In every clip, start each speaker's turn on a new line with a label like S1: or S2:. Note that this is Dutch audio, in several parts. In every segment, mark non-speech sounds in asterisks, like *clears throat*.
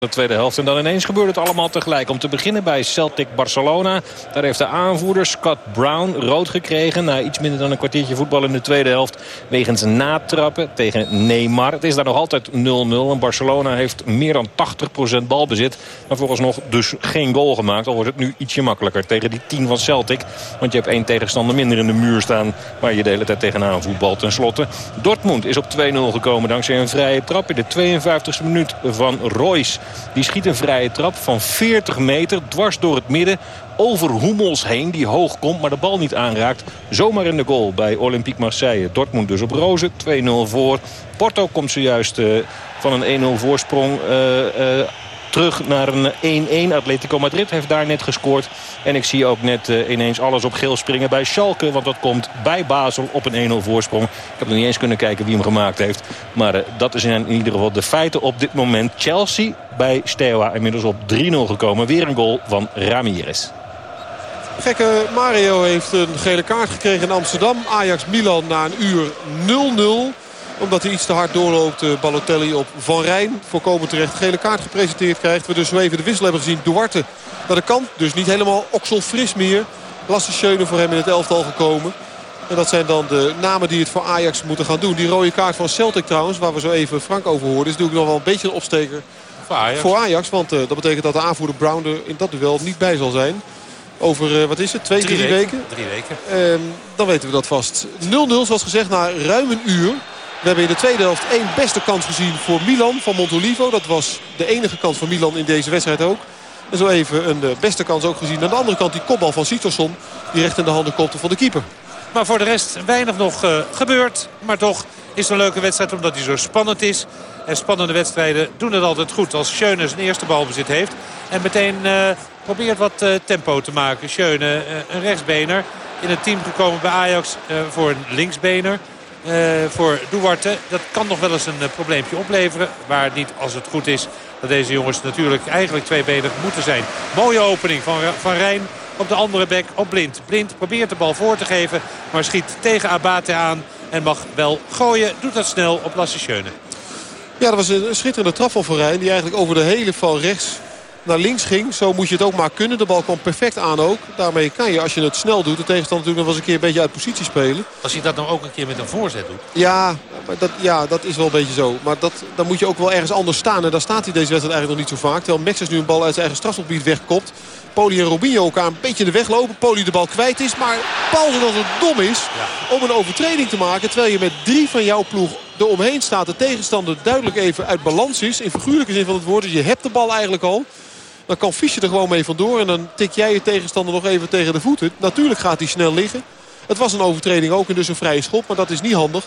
S1: de tweede helft. En dan ineens gebeurt het allemaal tegelijk. Om te beginnen bij Celtic Barcelona. Daar heeft de aanvoerder Scott Brown rood gekregen. Na iets minder dan een kwartiertje voetbal in de tweede helft. Wegens natrappen tegen Neymar. Het is daar nog altijd 0-0. En Barcelona heeft meer dan 80% balbezit. Maar vooralsnog dus geen goal gemaakt. Al wordt het nu ietsje makkelijker tegen die 10 van Celtic. Want je hebt één tegenstander minder in de muur staan. Waar je de hele tijd tegenaan voetbal. Ten slotte Dortmund is op 2-0 gekomen dankzij een vrije trap in de 52e minuut van Royce. Die schiet een vrije trap van 40 meter dwars door het midden over Hummels heen. Die hoog komt, maar de bal niet aanraakt. Zomaar in de goal bij Olympique Marseille. Dortmund dus op roze, 2-0 voor. Porto komt zojuist uh, van een 1-0 voorsprong uh, terug naar een 1-1. Atletico Madrid heeft daar net gescoord. En ik zie ook net uh, ineens alles op geel springen bij Schalke. Want dat komt bij Basel op een 1-0 voorsprong. Ik heb nog niet eens kunnen kijken wie hem gemaakt heeft. Maar uh, dat is in, in, ieder geval de feiten op dit moment. Chelsea bij Steaua inmiddels op 3-0 gekomen. Weer een goal van Ramirez.
S2: Gekke Mario heeft een gele kaart gekregen in Amsterdam. Ajax-Milan na een uur 0-0 omdat hij iets te hard doorloopt. Uh, Balotelli op Van Rijn. Voorkomen terecht gele kaart gepresenteerd krijgt. We dus zo even de wissel hebben gezien. Duarte naar de kant. Dus niet helemaal okselfris meer. Lasse Schöne voor hem in het elftal gekomen. En dat zijn dan de namen die het voor Ajax moeten gaan doen. Die rode kaart van Celtic trouwens, waar we zo even Frank over hoorden... is natuurlijk nog wel een beetje een opsteker
S3: voor Ajax.
S2: Voor Ajax want uh, dat betekent dat de aanvoerder Brown er in dat duel niet bij zal zijn. Over, uh, wat is het, twee,
S3: drie,
S2: drie
S3: weken.
S2: weken?
S3: Drie weken.
S2: Uh, dan weten we dat vast. 0-0 zoals gezegd na ruim een uur. We hebben in de tweede helft één beste kans gezien voor Milan van Montolivo. Dat was de enige kans van Milan in deze wedstrijd ook. En zo even een uh, beste kans ook gezien. Aan de andere kant die kopbal van Sitorsson. Die recht in de handen kopte van de keeper.
S3: Maar voor de rest weinig nog uh, gebeurd. Maar toch is het een leuke wedstrijd omdat hij zo spannend is. En spannende wedstrijden doen het altijd goed als Schöne zijn eerste balbezit heeft. En meteen uh, probeert wat tempo te maken. Schöne, een rechtsbener. In het team gekomen bij Ajax voor een linksbener. Uh, voor Duarte. Dat kan nog wel eens een uh, probleempje opleveren. Maar niet als het goed is dat deze jongens natuurlijk eigenlijk tweebenig moeten zijn. Mooie opening van, van Rijn op de andere bek op Blind. Blind probeert de bal voor te geven. Maar schiet tegen Abate aan. En mag wel gooien. Doet dat snel op Lasse.
S2: Ja, dat was een schitterende trap van Rijn. Die eigenlijk over de hele van rechts naar links ging. Zo moet je het ook maar kunnen. De bal kwam perfect aan ook. Daarmee kan je, als je het snel doet, de tegenstander natuurlijk nog wel eens een keer een beetje uit positie spelen.
S3: Als hij dat nou ook een keer met een voorzet doet.
S2: Ja, maar dat, ja, dat is wel een beetje zo. Maar dat, dan moet je ook wel ergens anders staan. En daar staat hij deze wedstrijd eigenlijk nog niet zo vaak. Terwijl Mexes nu een bal uit zijn eigen strafgebied wegkopt. Poli en Robinho elkaar een beetje in de weg lopen. Poli de bal kwijt is. Maar Paul zodat het dom is om een overtreding te maken. Terwijl je met drie van jouw ploeg er omheen staat. De tegenstander duidelijk even uit balans is. In figuurlijke zin van het woord. Dus je hebt de bal eigenlijk al. Dan kan Fischer er gewoon mee vandoor. En dan tik jij je tegenstander nog even tegen de voeten. Natuurlijk gaat hij snel liggen. Het was een overtreding ook en dus een vrije schop. Maar dat is niet handig.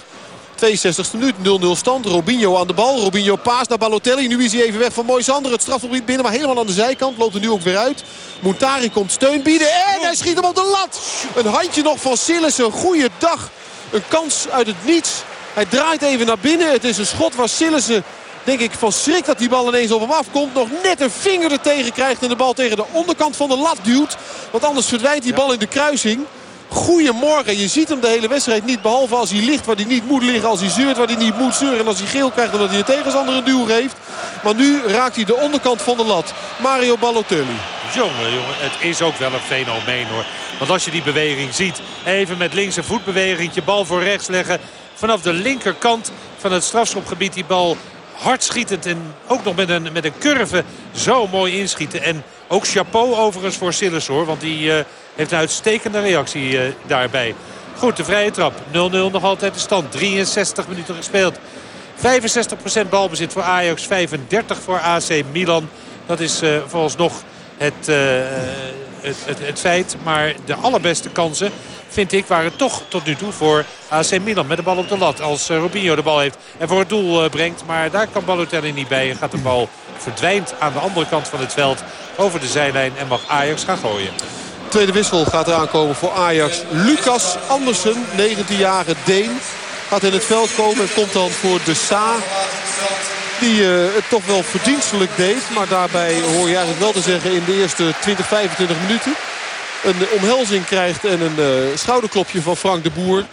S2: 62e minuut, 0-0 stand. Robinho aan de bal. Robinho paas naar Balotelli. Nu is hij even weg van Moisander. Het strafgebied binnen, maar helemaal aan de zijkant. Loopt er nu ook weer uit. Montari komt steun bieden. En hij schiet hem op de lat. Een handje nog van Sillissen. Goeie dag. Een kans uit het niets. Hij draait even naar binnen. Het is een schot waar Sillissen denk ik van schrik dat die bal ineens op hem afkomt. Nog net een vinger er tegen krijgt en de bal tegen de onderkant van de lat duwt. Want anders verdwijnt die bal in de kruising. Goedemorgen. Je ziet hem de hele wedstrijd niet. Behalve als hij ligt waar hij niet moet liggen. Als hij zeurt waar hij niet moet zeuren. En als hij geel krijgt omdat hij de tegenstander een duw geeft. Maar nu raakt hij de onderkant van de lat. Mario Balotelli.
S3: Jongen, jongen. Het is ook wel een fenomeen hoor. Want als je die beweging ziet. Even met links een voetbeweging. Je bal voor rechts leggen. Vanaf de linkerkant van het strafschopgebied die bal hard schietend en ook nog met een, met een curve zo mooi inschieten. En ook chapeau overigens voor Sillis hoor. Want die uh, heeft een uitstekende reactie uh, daarbij. Goed, de vrije trap. 0-0 nog altijd de stand. 63 minuten gespeeld. 65% balbezit voor Ajax. 35 voor AC Milan. Dat is uh, vooralsnog het, het, het, het feit. Maar de allerbeste kansen vind ik, waren toch tot nu toe voor AC Milan. Met de bal op de lat als Robinho de bal heeft en voor het doel brengt. Maar daar kan Balotelli niet bij en gaat de bal verdwijnt aan de andere kant van het veld over de zijlijn en mag Ajax gaan gooien.
S2: Tweede wissel gaat eraan komen voor Ajax. Lucas Andersen, 19-jarige Deen, gaat in het veld komen en komt dan voor de Sa. Die uh, het toch wel verdienstelijk deed. Maar daarbij hoor je eigenlijk wel te zeggen in de eerste 20, 25 minuten. Een omhelzing krijgt en een uh, schouderklopje van Frank de Boer.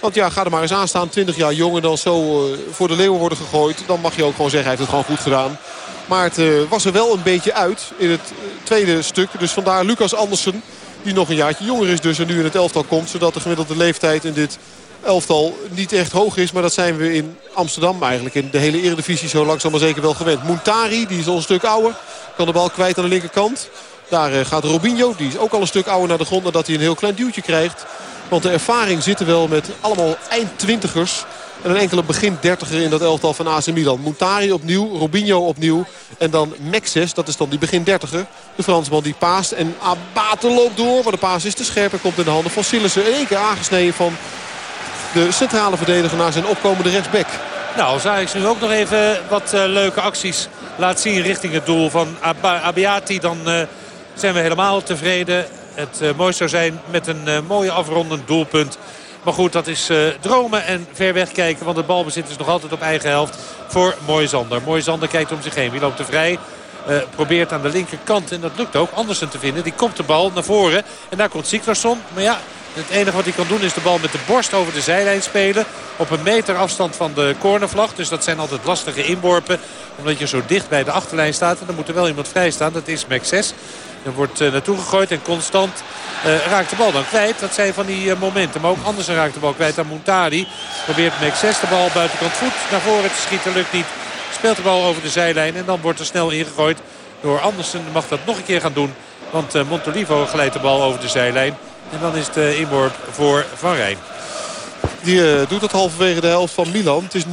S2: Want ja, ga er maar eens aan staan. 20 jaar jong en dan zo voor de leeuwen worden gegooid. Dan mag je ook gewoon zeggen, hij heeft het gewoon goed gedaan. Maar het was er wel een beetje uit in het tweede stuk. Dus vandaar Lucas Andersen, die nog een jaartje jonger is dus en nu in het elftal komt. Zodat de gemiddelde leeftijd in dit elftal niet echt hoog is. Maar dat zijn we in Amsterdam eigenlijk in de hele eredivisie zo langzaam maar zeker wel gewend. Muntari, die is al een stuk ouder. Kan de bal kwijt aan de linkerkant. Daar eh, gaat Robinho, die is ook al een stuk ouder naar de grond... nadat hij een heel klein duwtje krijgt. Want de ervaring zit er wel met allemaal eindtwintigers... En een enkele begin dertiger in dat elftal van AC Milan. Muntari opnieuw, Robinho opnieuw. En dan Mexes, dat is dan die begin dertiger. De Fransman die paast. En Abate loopt door, maar de paas is te scherp. En komt in de handen van Sillissen. In één keer aangesneden van de centrale verdediger naar zijn opkomende rechtsback.
S3: Nou, als Ajax nu ook nog even wat uh, leuke acties laat zien richting het doel van Ab Abiati... dan uh, zijn we helemaal tevreden. Het uh, mooiste zou zijn met een mooie afrondend doelpunt. Maar goed, dat is dromen en ver weg kijken. Want de balbezit is nog altijd op eigen helft voor Moisander. Moisander kijkt om zich heen. Wie loopt er vrij? Probeert aan de linkerkant, en dat lukt ook, Andersen te vinden. Die komt de bal naar voren. En daar komt Siklarsson. Maar ja, het enige wat hij kan doen is de bal met de borst over de zijlijn spelen. Op een meter afstand van de cornervlag. Dus dat zijn altijd lastige inworpen. Omdat je zo dicht bij de achterlijn staat. En dan moet er wel iemand vrij staan. Dat is Max 6. Er wordt uh, naartoe gegooid en constant uh, raakt de bal dan kwijt. Dat zijn van die uh, momenten. Maar ook anders raakt de bal kwijt aan Muntari. Probeert Max 6 de bal buitenkant voet naar voren te schieten. Lukt niet. Speelt de bal over de zijlijn. En dan wordt er snel ingegooid door Andersen. Mag dat nog een keer gaan doen. Want Montolivo glijdt de bal over de zijlijn. En dan is het uh, inworp voor Van Rijn.
S2: Die uh, doet het halverwege de helft van Milan. Het is 0-0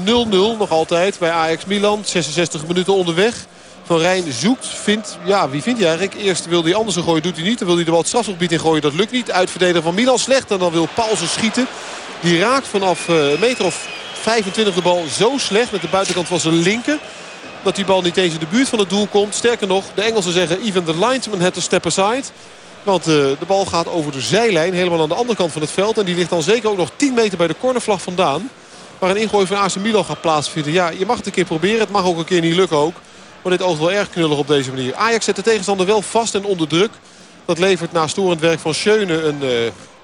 S2: nog altijd bij Ajax Milan. 66 minuten onderweg. Van Rijn zoekt, vindt, ja wie vindt hij eigenlijk? Eerst wil hij Andersen gooien, doet hij niet. Dan wil hij de bal het strafgebied in gooien, dat lukt niet. Uitverdediger van Milan slecht en dan wil Paulsen schieten. Die raakt vanaf een meter of 25 de bal zo slecht met de buitenkant van zijn linker. Dat die bal niet eens in de buurt van het doel komt. Sterker nog, de Engelsen zeggen even the linesman had to step aside. Want uh, de bal gaat over de zijlijn. Helemaal aan de andere kant van het veld. En die ligt dan zeker ook nog 10 meter bij de cornervlag vandaan. Waar een ingooi van AC Milan gaat plaatsvinden. Ja, je mag het een keer proberen. Het mag ook een keer niet lukken ook. Maar dit oogt wel erg knullig op deze manier. Ajax zet de tegenstander wel vast en onder druk. Dat levert na storend werk van Schöne een uh,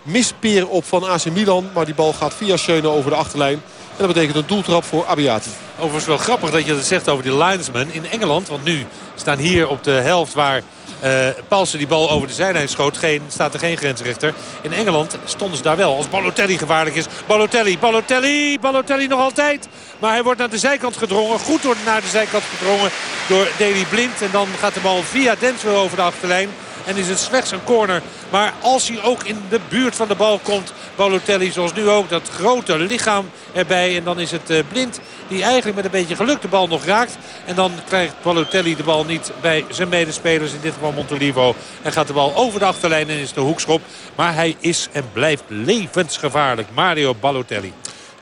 S2: mispeer op van AC Milan. Maar die bal gaat via Schöne over de achterlijn. En dat betekent een doeltrap voor Abiati.
S3: Overigens wel grappig dat je het zegt over die linesman in Engeland. Want nu staan hier op de helft waar uh, Paulsen die bal over de zijlijn schoot. Geen, staat er geen grensrechter. In Engeland stonden ze daar wel. Als Balotelli gevaarlijk is. Balotelli, Balotelli, Balotelli nog altijd. Maar hij wordt naar de zijkant gedrongen. Goed wordt naar de zijkant gedrongen door Deli Blind. En dan gaat de bal via Denswil over de achterlijn. En is het slechts een corner. Maar als hij ook in de buurt van de bal komt. Balotelli zoals nu ook. Dat grote lichaam erbij. En dan is het uh, Blind die eigenlijk met een beetje geluk de bal nog raakt. En dan krijgt Balotelli de bal niet bij zijn medespelers. In dit geval Montolivo. En gaat de bal over de achterlijn en is de hoekschop. Maar hij is en blijft levensgevaarlijk. Mario Balotelli.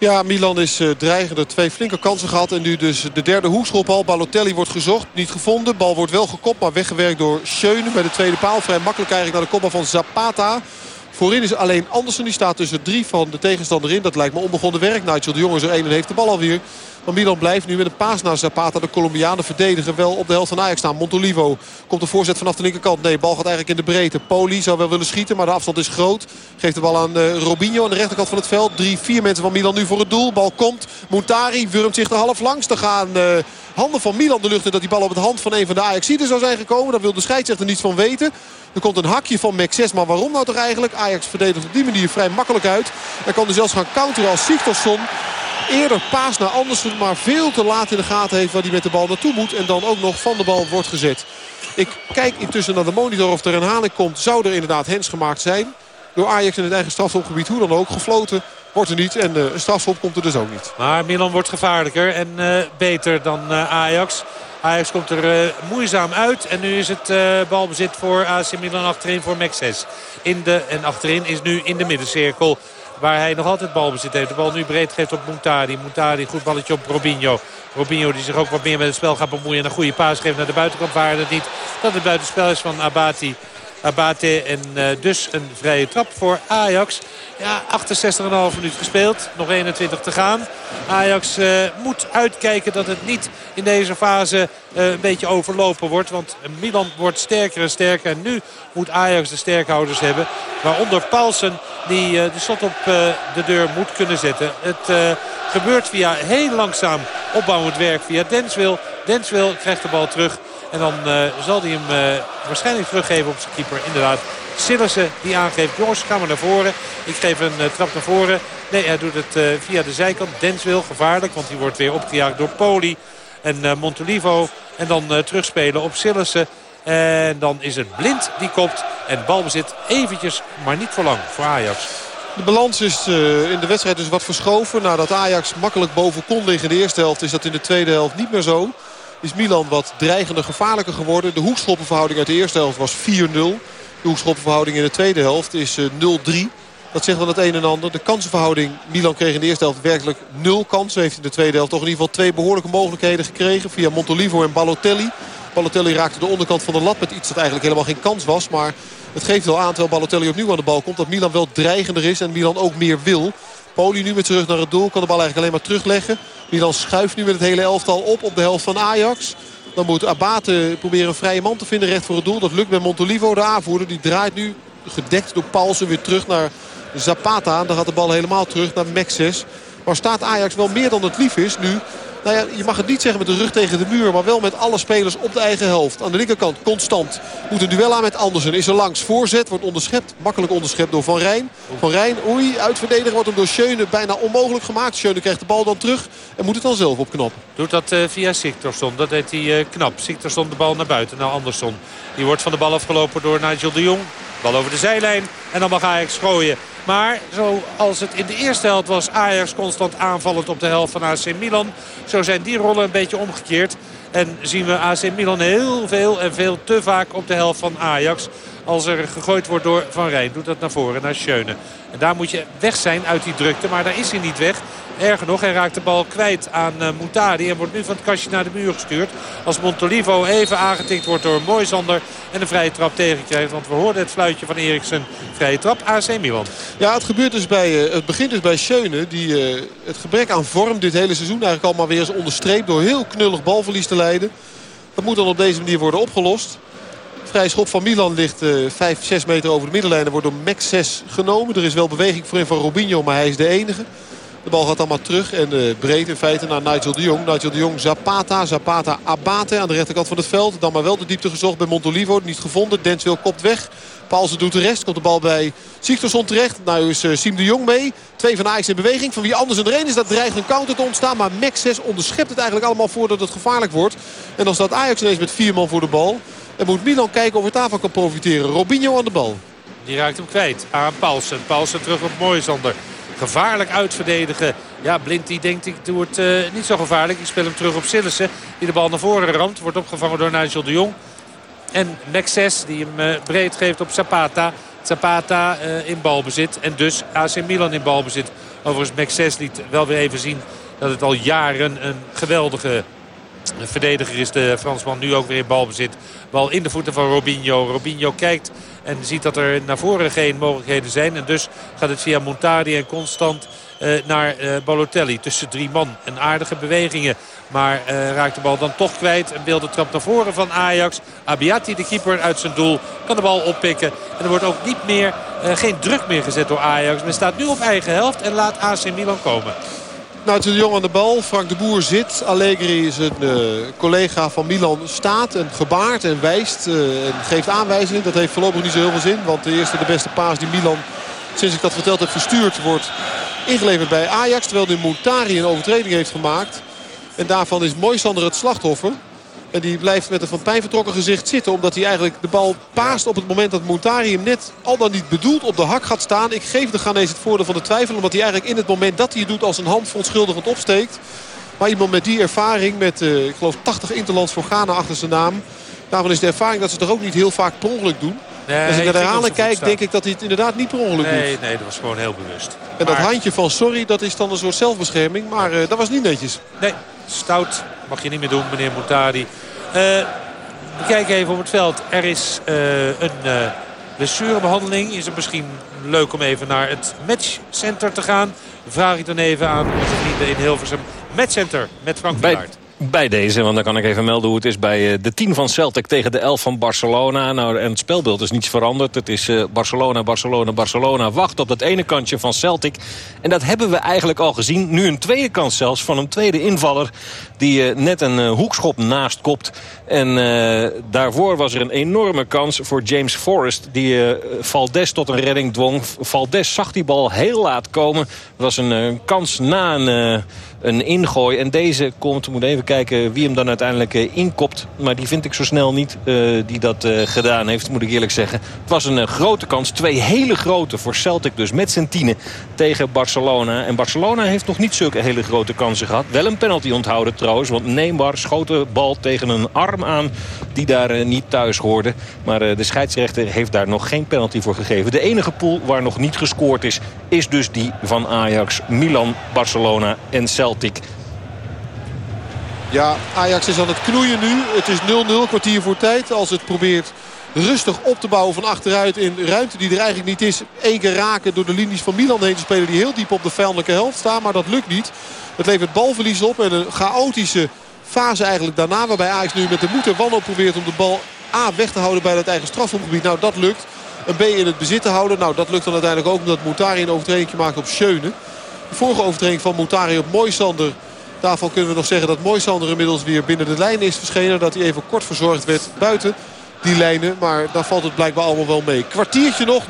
S2: Ja, Milan is uh, twee flinke kansen gehad. En nu dus de derde hoekschop Balotelli wordt gezocht, niet gevonden. Bal wordt wel gekopt, maar weggewerkt door Schöne bij de tweede paal. Vrij makkelijk eigenlijk naar de kopbal van Zapata. Voorin is alleen Andersen. Die staat tussen drie van de tegenstander in. Dat lijkt me onbegonnen werk. Nigel de Jong is er één en heeft de bal alweer. Maar Milan blijft nu met een paas naar Zapata. De Colombianen verdedigen wel op de helft van Ajax staan. Montolivo komt de voorzet vanaf de linkerkant. Nee, bal gaat eigenlijk in de breedte. Poli zou wel willen schieten, maar de afstand is groot. Geeft de bal aan uh, Robinho aan de rechterkant van het veld. Drie, vier mensen van Milan nu voor het doel. Bal komt. Montari wurmt zich er half langs. te gaan uh, handen van Milan de lucht in dat die bal op het hand van een van de Ajaxiden zou zijn gekomen. Daar wil de scheidsrechter niets van weten. Er komt een hakje van Max 6, maar waarom nou toch eigenlijk? Ajax verdedigt op die manier vrij makkelijk uit. Hij kan er zelfs gaan counteren als Sigtorsson. Eerder paas naar Andersen, maar veel te laat in de gaten heeft waar hij met de bal naartoe moet. En dan ook nog van de bal wordt gezet. Ik kijk intussen naar de monitor of er een haling komt. Zou er inderdaad hens gemaakt zijn. Door Ajax in het eigen strafschopgebied, hoe dan ook, gefloten. Wordt er niet en uh, een strafschop komt er dus ook niet.
S3: Maar Milan wordt gevaarlijker en uh, beter dan uh, Ajax. Ajax komt er moeizaam uit. En nu is het uh, balbezit voor AC Milan achterin voor Mexes. In de, en achterin is nu in de middencirkel. Waar hij nog altijd balbezit heeft. De bal nu breed geeft op Muntari. Muntari, goed balletje op Robinho. Robinho die zich ook wat meer met het spel gaat bemoeien. En een goede paas geeft naar de buitenkant. Waar het niet dat het buitenspel is van Abati. Abate. En uh, dus een vrije trap voor Ajax. Ja, 68,5 minuut gespeeld. Nog 21 te gaan. Ajax uh, moet uitkijken dat het niet in deze fase uh, een beetje overlopen wordt. Want Milan wordt sterker en sterker. En nu moet Ajax de sterkhouders hebben. Waaronder Paulsen die de slot op de deur moet kunnen zetten. Het gebeurt via heel langzaam opbouwend werk via Denswil. Denswil krijgt de bal terug. En dan uh, zal hij hem uh, waarschijnlijk teruggeven op zijn keeper. Inderdaad, Sillissen die aangeeft. Jongens, ga maar naar voren. Ik geef een uh, trap naar voren. Nee, hij doet het via de zijkant. Denswil, gevaarlijk, want die wordt weer opgejaagd door Poli. En Montolivo. En dan terugspelen op Sillissen. En dan is het Blind die kopt. En balbezit eventjes, maar niet voor lang voor Ajax.
S2: De balans is in de wedstrijd dus wat verschoven. Nadat Ajax makkelijk boven kon liggen in de eerste helft... is dat in de tweede helft niet meer zo is Milan wat dreigender, gevaarlijker geworden. De hoekschoppenverhouding uit de eerste helft was 4-0. De hoekschoppenverhouding in de tweede helft is 0-3. Eh, Dat zegt wel het een en ander. De kansenverhouding, Milan kreeg in de eerste helft werkelijk nul kansen. Heeft in de tweede helft toch in ieder geval twee behoorlijke mogelijkheden gekregen. Via Montolivo en Balotelli. Balotelli raakte de onderkant van de lat met iets dat eigenlijk helemaal geen kans was. Maar het geeft wel aan, terwijl Balotelli opnieuw aan de bal komt... dat Milan wel dreigender is en Milan ook meer wil. Poli nu met terug naar het doel. Kan de bal eigenlijk alleen maar terugleggen. Milan schuift nu met het hele elftal op op de helft van Ajax. Dan moet Abate proberen een vrije man te vinden recht voor het doel. Dat lukt met Montolivo, de aanvoerder. Die draait nu gedekt door Paulsen weer terug naar Zapata. Dan gaat de bal helemaal terug naar Mexes. Maar staat Ajax wel meer dan het lief is nu nou ja, je mag het niet zeggen met de rug tegen de muur. Maar wel met alle spelers op de eigen helft. Aan de linkerkant constant. Moet een duel aan met Andersen. Is er langs voorzet. Wordt onderschept. Makkelijk onderschept door Van Rijn. Van Rijn, oei, uitverdedigen. Wordt hem door Schöne bijna onmogelijk gemaakt. Schöne krijgt de bal dan terug. En moet het dan zelf opknappen.
S3: Doet dat uh, via Siktorsson. Dat deed hij uh, knap. Siktorsson de bal naar buiten. Naar Andersson. Die wordt van de bal afgelopen door Nigel de Jong. Bal over de zijlijn. En dan mag Ajax gooien. Maar zoals het in de eerste helft was Ajax constant aanvallend op de helft van AC Milan. Zo zijn die rollen een beetje omgekeerd. En zien we AC Milan heel veel en veel te vaak op de helft van Ajax. Als er gegooid wordt door Van Rijn. Doet dat naar voren, naar Schöne. En daar moet je weg zijn uit die drukte. Maar daar is hij niet weg. Erger nog, hij raakt de bal kwijt aan uh, Moutadi. En wordt nu van het kastje naar de muur gestuurd. Als Montolivo even aangetikt wordt door Moisander. En een vrije trap tegenkrijgt. Want we hoorden het fluitje van Eriksen. Vrije trap AC Milan.
S2: Ja, het, gebeurt dus bij, uh, het begint dus bij Schöne. Die uh, het gebrek aan vorm dit hele seizoen eigenlijk al maar weer eens onderstreept. Door heel knullig balverlies te leiden. Dat moet dan op deze manier worden opgelost. Vrij schop van Milan ligt uh, 5, 6 meter over de middenlijn. Er wordt door Max 6 genomen. Er is wel beweging voorin van Robinho, maar hij is de enige. De bal gaat allemaal terug en uh, breed in feite naar Nigel de Jong. Nigel de Jong, Zapata, Zapata, Abate aan de rechterkant van het veld. Dan maar wel de diepte gezocht bij Montolivo. Niet gevonden. Denswil kopt weg. Paulsen doet de rest. Komt de bal bij Siktorsson terecht. Nou is uh, Siem de Jong mee. Twee van Ajax in beweging. Van wie anders er een is. Dat dreigt een counter te ontstaan. Maar Max 6 onderschept het eigenlijk allemaal voordat het gevaarlijk wordt. En dan staat Ajax ineens met vier man voor de bal. En moet Milan kijken of het daarvan kan profiteren. Robinho aan de bal.
S3: Die raakt hem kwijt aan Paulsen. Paulsen terug op Moisander. Gevaarlijk uitverdedigen. Ja, Blind denkt ik doe het uh, niet zo gevaarlijk. Ik speel hem terug op Sillissen. Die de bal naar voren ramt. Wordt opgevangen door Nigel de Jong. En Mexes die hem uh, breed geeft op Zapata. Zapata uh, in balbezit. En dus AC Milan in balbezit. Overigens Mexes liet wel weer even zien dat het al jaren een geweldige verdediger is. De Fransman nu ook weer in balbezit. Bal in de voeten van Robinho. Robinho kijkt en ziet dat er naar voren geen mogelijkheden zijn. En dus gaat het via Montari en Constant uh, naar uh, Balotelli. Tussen drie man. En aardige bewegingen. Maar uh, raakt de bal dan toch kwijt. En wil de trap naar voren van Ajax. Abiati, de keeper, uit zijn doel. Kan de bal oppikken. En er wordt ook niet meer, geen druk meer gezet door Ajax. Men staat nu op eigen helft en laat AC Milan komen.
S2: Nou, de Jong aan de bal. Frank de Boer zit. Allegri is een uh, collega van Milan staat en gebaart en wijst. Uh, en geeft aanwijzingen. Dat heeft voorlopig niet zo heel veel zin. Want de eerste de beste paas die Milan, sinds ik dat verteld heb, verstuurd wordt ingeleverd bij Ajax. Terwijl nu Montari een overtreding heeft gemaakt. En daarvan is Moisander het slachtoffer. En die blijft met een van pijn vertrokken gezicht zitten. Omdat hij eigenlijk de bal paast op het moment dat Montari hem net al dan niet bedoeld op de hak gaat staan. Ik geef de Ghanese het voordeel van de twijfel. Omdat hij eigenlijk in het moment dat hij het doet als een hand verontschuldigend opsteekt. Maar iemand met die ervaring, met uh, ik geloof 80 interlands voor Ghana achter zijn naam. Daarvan is de ervaring dat ze toch ook niet heel vaak per ongeluk doen. Nee, Als ik naar de herhaling kijk, denk ik dat hij het inderdaad niet per ongeluk
S3: nee,
S2: doet.
S3: Nee, dat was gewoon heel bewust.
S2: En maar... dat handje van sorry, dat is dan een soort zelfbescherming. Maar uh, dat was niet netjes.
S3: Nee, stout mag je niet meer doen, meneer Moutadi. Uh, we kijken even op het veld. Er is uh, een uh, blessurebehandeling is het misschien leuk om even naar het matchcenter te gaan. Vraag ik dan even aan onze vrienden in Hilversum. Matchcenter met Frank Wielaert
S1: bij deze. Want dan kan ik even melden hoe het is bij eh, de 10 van Celtic tegen de 11 van Barcelona. Nou, en het spelbeeld is niets veranderd. Het is eh, Barcelona, Barcelona, Barcelona. Wacht op dat ene kantje van Celtic. En dat hebben we eigenlijk al gezien. Nu een tweede kans zelfs van een tweede invaller. Die uh, net een hoekschop naast kopt. En daarvoor was er een enorme kans voor James Forrest. Die Valdes tot een redding dwong. Valdes zag die bal heel laat komen. Het was een kans na een een ingooi. En deze komt, we moeten kijken wie hem dan uiteindelijk uh, inkopt. Maar die vind ik zo snel niet uh, die dat uh, gedaan heeft, moet ik eerlijk zeggen. Het was een grote kans. Twee hele grote voor Celtic dus met zijn tienen tegen Barcelona. En Barcelona heeft nog niet zulke hele grote kansen gehad. Wel een penalty onthouden trouwens. Want Neymar schoot de bal tegen een arm aan die daar niet thuis hoorde. Maar de scheidsrechter heeft daar nog geen penalty voor gegeven. De enige pool waar nog niet gescoord is, is dus die van Ajax, Milan, Barcelona en Celtic.
S2: Ja, Ajax is aan het knoeien nu. Het is 0-0, kwartier voor tijd. Als het probeert rustig op te bouwen van achteruit in ruimte die er eigenlijk niet is. Eén keer raken door de linies van Milan heen te spelen die heel diep op de vijandelijke helft staan. Maar dat lukt niet. Het levert balverlies op en een chaotische fase eigenlijk daarna. Waarbij Ajax nu met de moed en wanhoop probeert om de bal A weg te houden bij het eigen strafschopgebied. Nou dat lukt. Een B in het bezit te houden. Nou dat lukt dan uiteindelijk ook omdat Moutari een overtreding maakt op Schöne. De vorige overtreding van Moutari op Moisander. Daarvan kunnen we nog zeggen dat Moisander inmiddels weer binnen de lijn is verschenen. Dat hij even kort verzorgd werd buiten die lijnen. Maar daar valt het blijkbaar allemaal wel mee. Kwartiertje nog, 0-0.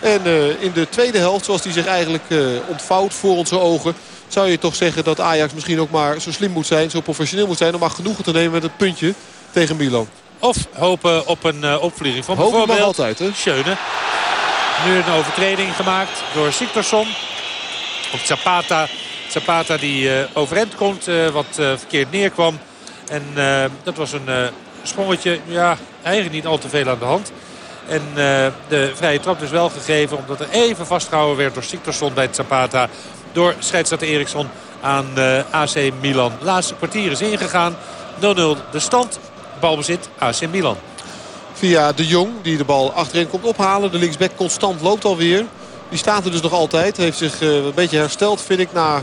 S2: En uh, in de tweede helft, zoals die zich eigenlijk uh, ontvouwt voor onze ogen... zou je toch zeggen dat Ajax misschien ook maar zo slim moet zijn... zo professioneel moet zijn om maar genoegen te nemen met het puntje tegen Milan.
S3: Of hopen op een uh, opvlieging van
S2: hopen
S3: bijvoorbeeld
S2: altijd, hè?
S3: Schöne. Nu een overtreding gemaakt door Siktorsson op Zapata. Zapata die uh, overeind komt, uh, wat uh, verkeerd neerkwam. En dat was een sprongetje, ja, eigenlijk niet al te veel aan de hand. En de vrije trap dus wel gegeven omdat er even vastgehouden werd door Siktorsson bij Zapata. Door scheidsrechter Eriksson aan AC Milan. laatste kwartier is ingegaan. 0-0 de stand. Balbezit AC Milan.
S2: Via de Jong die de bal achterin komt ophalen. De linksback constant loopt alweer. Die staat er dus nog altijd. Heeft zich uh, een beetje hersteld vind ik na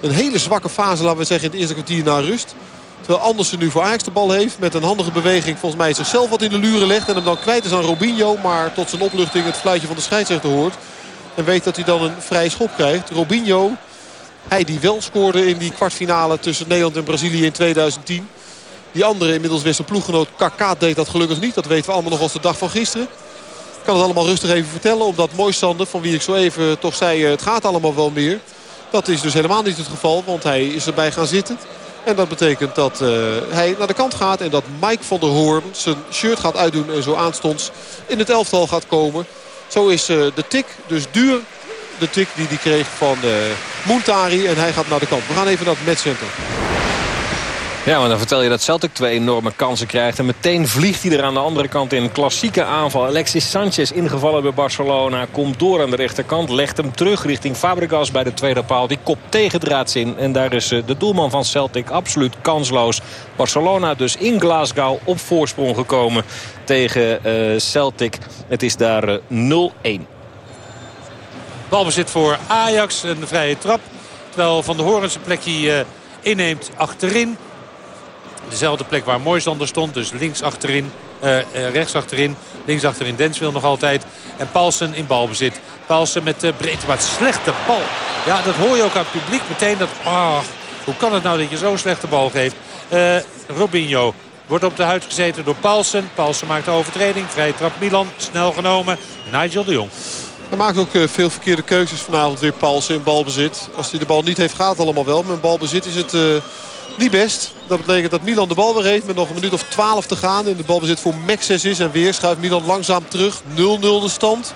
S2: een hele zwakke fase. Laten we zeggen in het eerste kwartier na rust. Terwijl Andersen nu voor Ajax de bal heeft. Met een handige beweging volgens mij zichzelf wat in de luren legt. En hem dan kwijt is aan Robinho. Maar tot zijn opluchting het fluitje van de scheidsrechter hoort. En weet dat hij dan een vrije schop krijgt. Robinho, hij die wel scoorde in die kwartfinale tussen Nederland en Brazilië in 2010. Die andere inmiddels weer ploeggenoot Kaká deed dat gelukkig niet. Dat weten we allemaal nog als de dag van gisteren kan het allemaal rustig even vertellen. Omdat Moisander, van wie ik zo even toch zei het gaat allemaal wel meer. Dat is dus helemaal niet het geval. Want hij is erbij gaan zitten. En dat betekent dat uh, hij naar de kant gaat. En dat Mike van der Hoorn zijn shirt gaat uitdoen. En zo aanstonds in het elftal gaat komen. Zo is uh, de tik dus duur. De tik die hij kreeg van uh, Moentari. En hij gaat naar de kant. We gaan even naar het matchcenter.
S1: Ja, maar dan vertel je dat Celtic twee enorme kansen krijgt. En meteen vliegt hij er aan de andere kant in. Klassieke aanval. Alexis Sanchez ingevallen bij Barcelona. Komt door aan de rechterkant. Legt hem terug richting Fabregas bij de tweede paal. Die kopt tegendraads in. En daar is eh, de doelman van Celtic absoluut kansloos. Barcelona dus in Glasgow op voorsprong gekomen tegen uh, Celtic. Het is daar uh, 0-1.
S3: Balbezit voor Ajax. Een vrije trap. Terwijl Van de Horen zijn plekje inneemt achterin. Dezelfde plek waar Moisander stond. Dus links achterin, uh, rechts achterin. Links achterin Denswil nog altijd. En Paulsen in balbezit. Paulsen met de breedte. Maar slechte bal. Ja, dat hoor je ook aan het publiek meteen. Dat, oh, hoe kan het nou dat je zo'n slechte bal geeft? Uh, Robinho wordt op de huid gezeten door Paulsen. Paulsen maakt de overtreding. Vrije trap Milan. Snel genomen. Nigel de Jong.
S2: Hij maakt ook veel verkeerde keuzes vanavond weer Paulsen in balbezit. Als hij de bal niet heeft gaat allemaal wel. Maar in balbezit is het... niet best. Dat betekent dat Milan de bal weer heeft met nog een minuut of 12 te gaan. En de balbezit voor Mexes is. En weer schuift Milan langzaam terug. 0-0 de stand.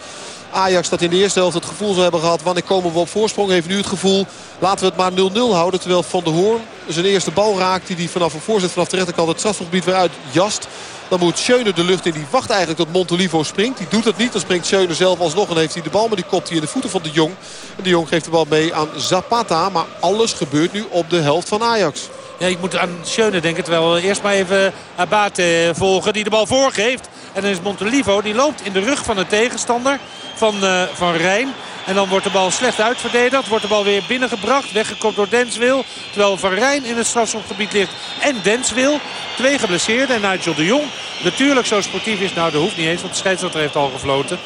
S2: Ajax dat in de eerste helft het gevoel zou hebben gehad... wanneer komen we op voorsprong, heeft nu het gevoel... laten we het maar 0-0 houden. Terwijl Van der Hoorn zijn eerste bal raakt... die hij vanaf een voorzet vanaf de rechterkant het strafgebied weer uit jast. Dan moet Schöne de lucht in. Die wacht eigenlijk tot Montolivo springt. Die doet het niet. Dan springt Schöne zelf alsnog en heeft hij de bal. Maar die kopt hij in de voeten van de Jong. En de Jong geeft de bal mee aan Zapata. Maar alles gebeurt nu op de helft van Ajax.
S3: Ja, ik moet aan Schöne denken. Terwijl we eerst maar even Abate volgen. Die de bal voorgeeft En dan is Montelivo, die loopt in de rug van de tegenstander van, uh, van Rijn. En dan wordt de bal slecht uitverdedigd. Wordt de bal weer binnengebracht. Weggekopt door Denswil. Terwijl Van Rijn in het strafschopgebied ligt. En Denswil. Twee geblesseerden. En Nigel de Jong natuurlijk zo sportief is. Nou, dat hoeft niet eens. Want de scheidsrechter heeft al gefloten.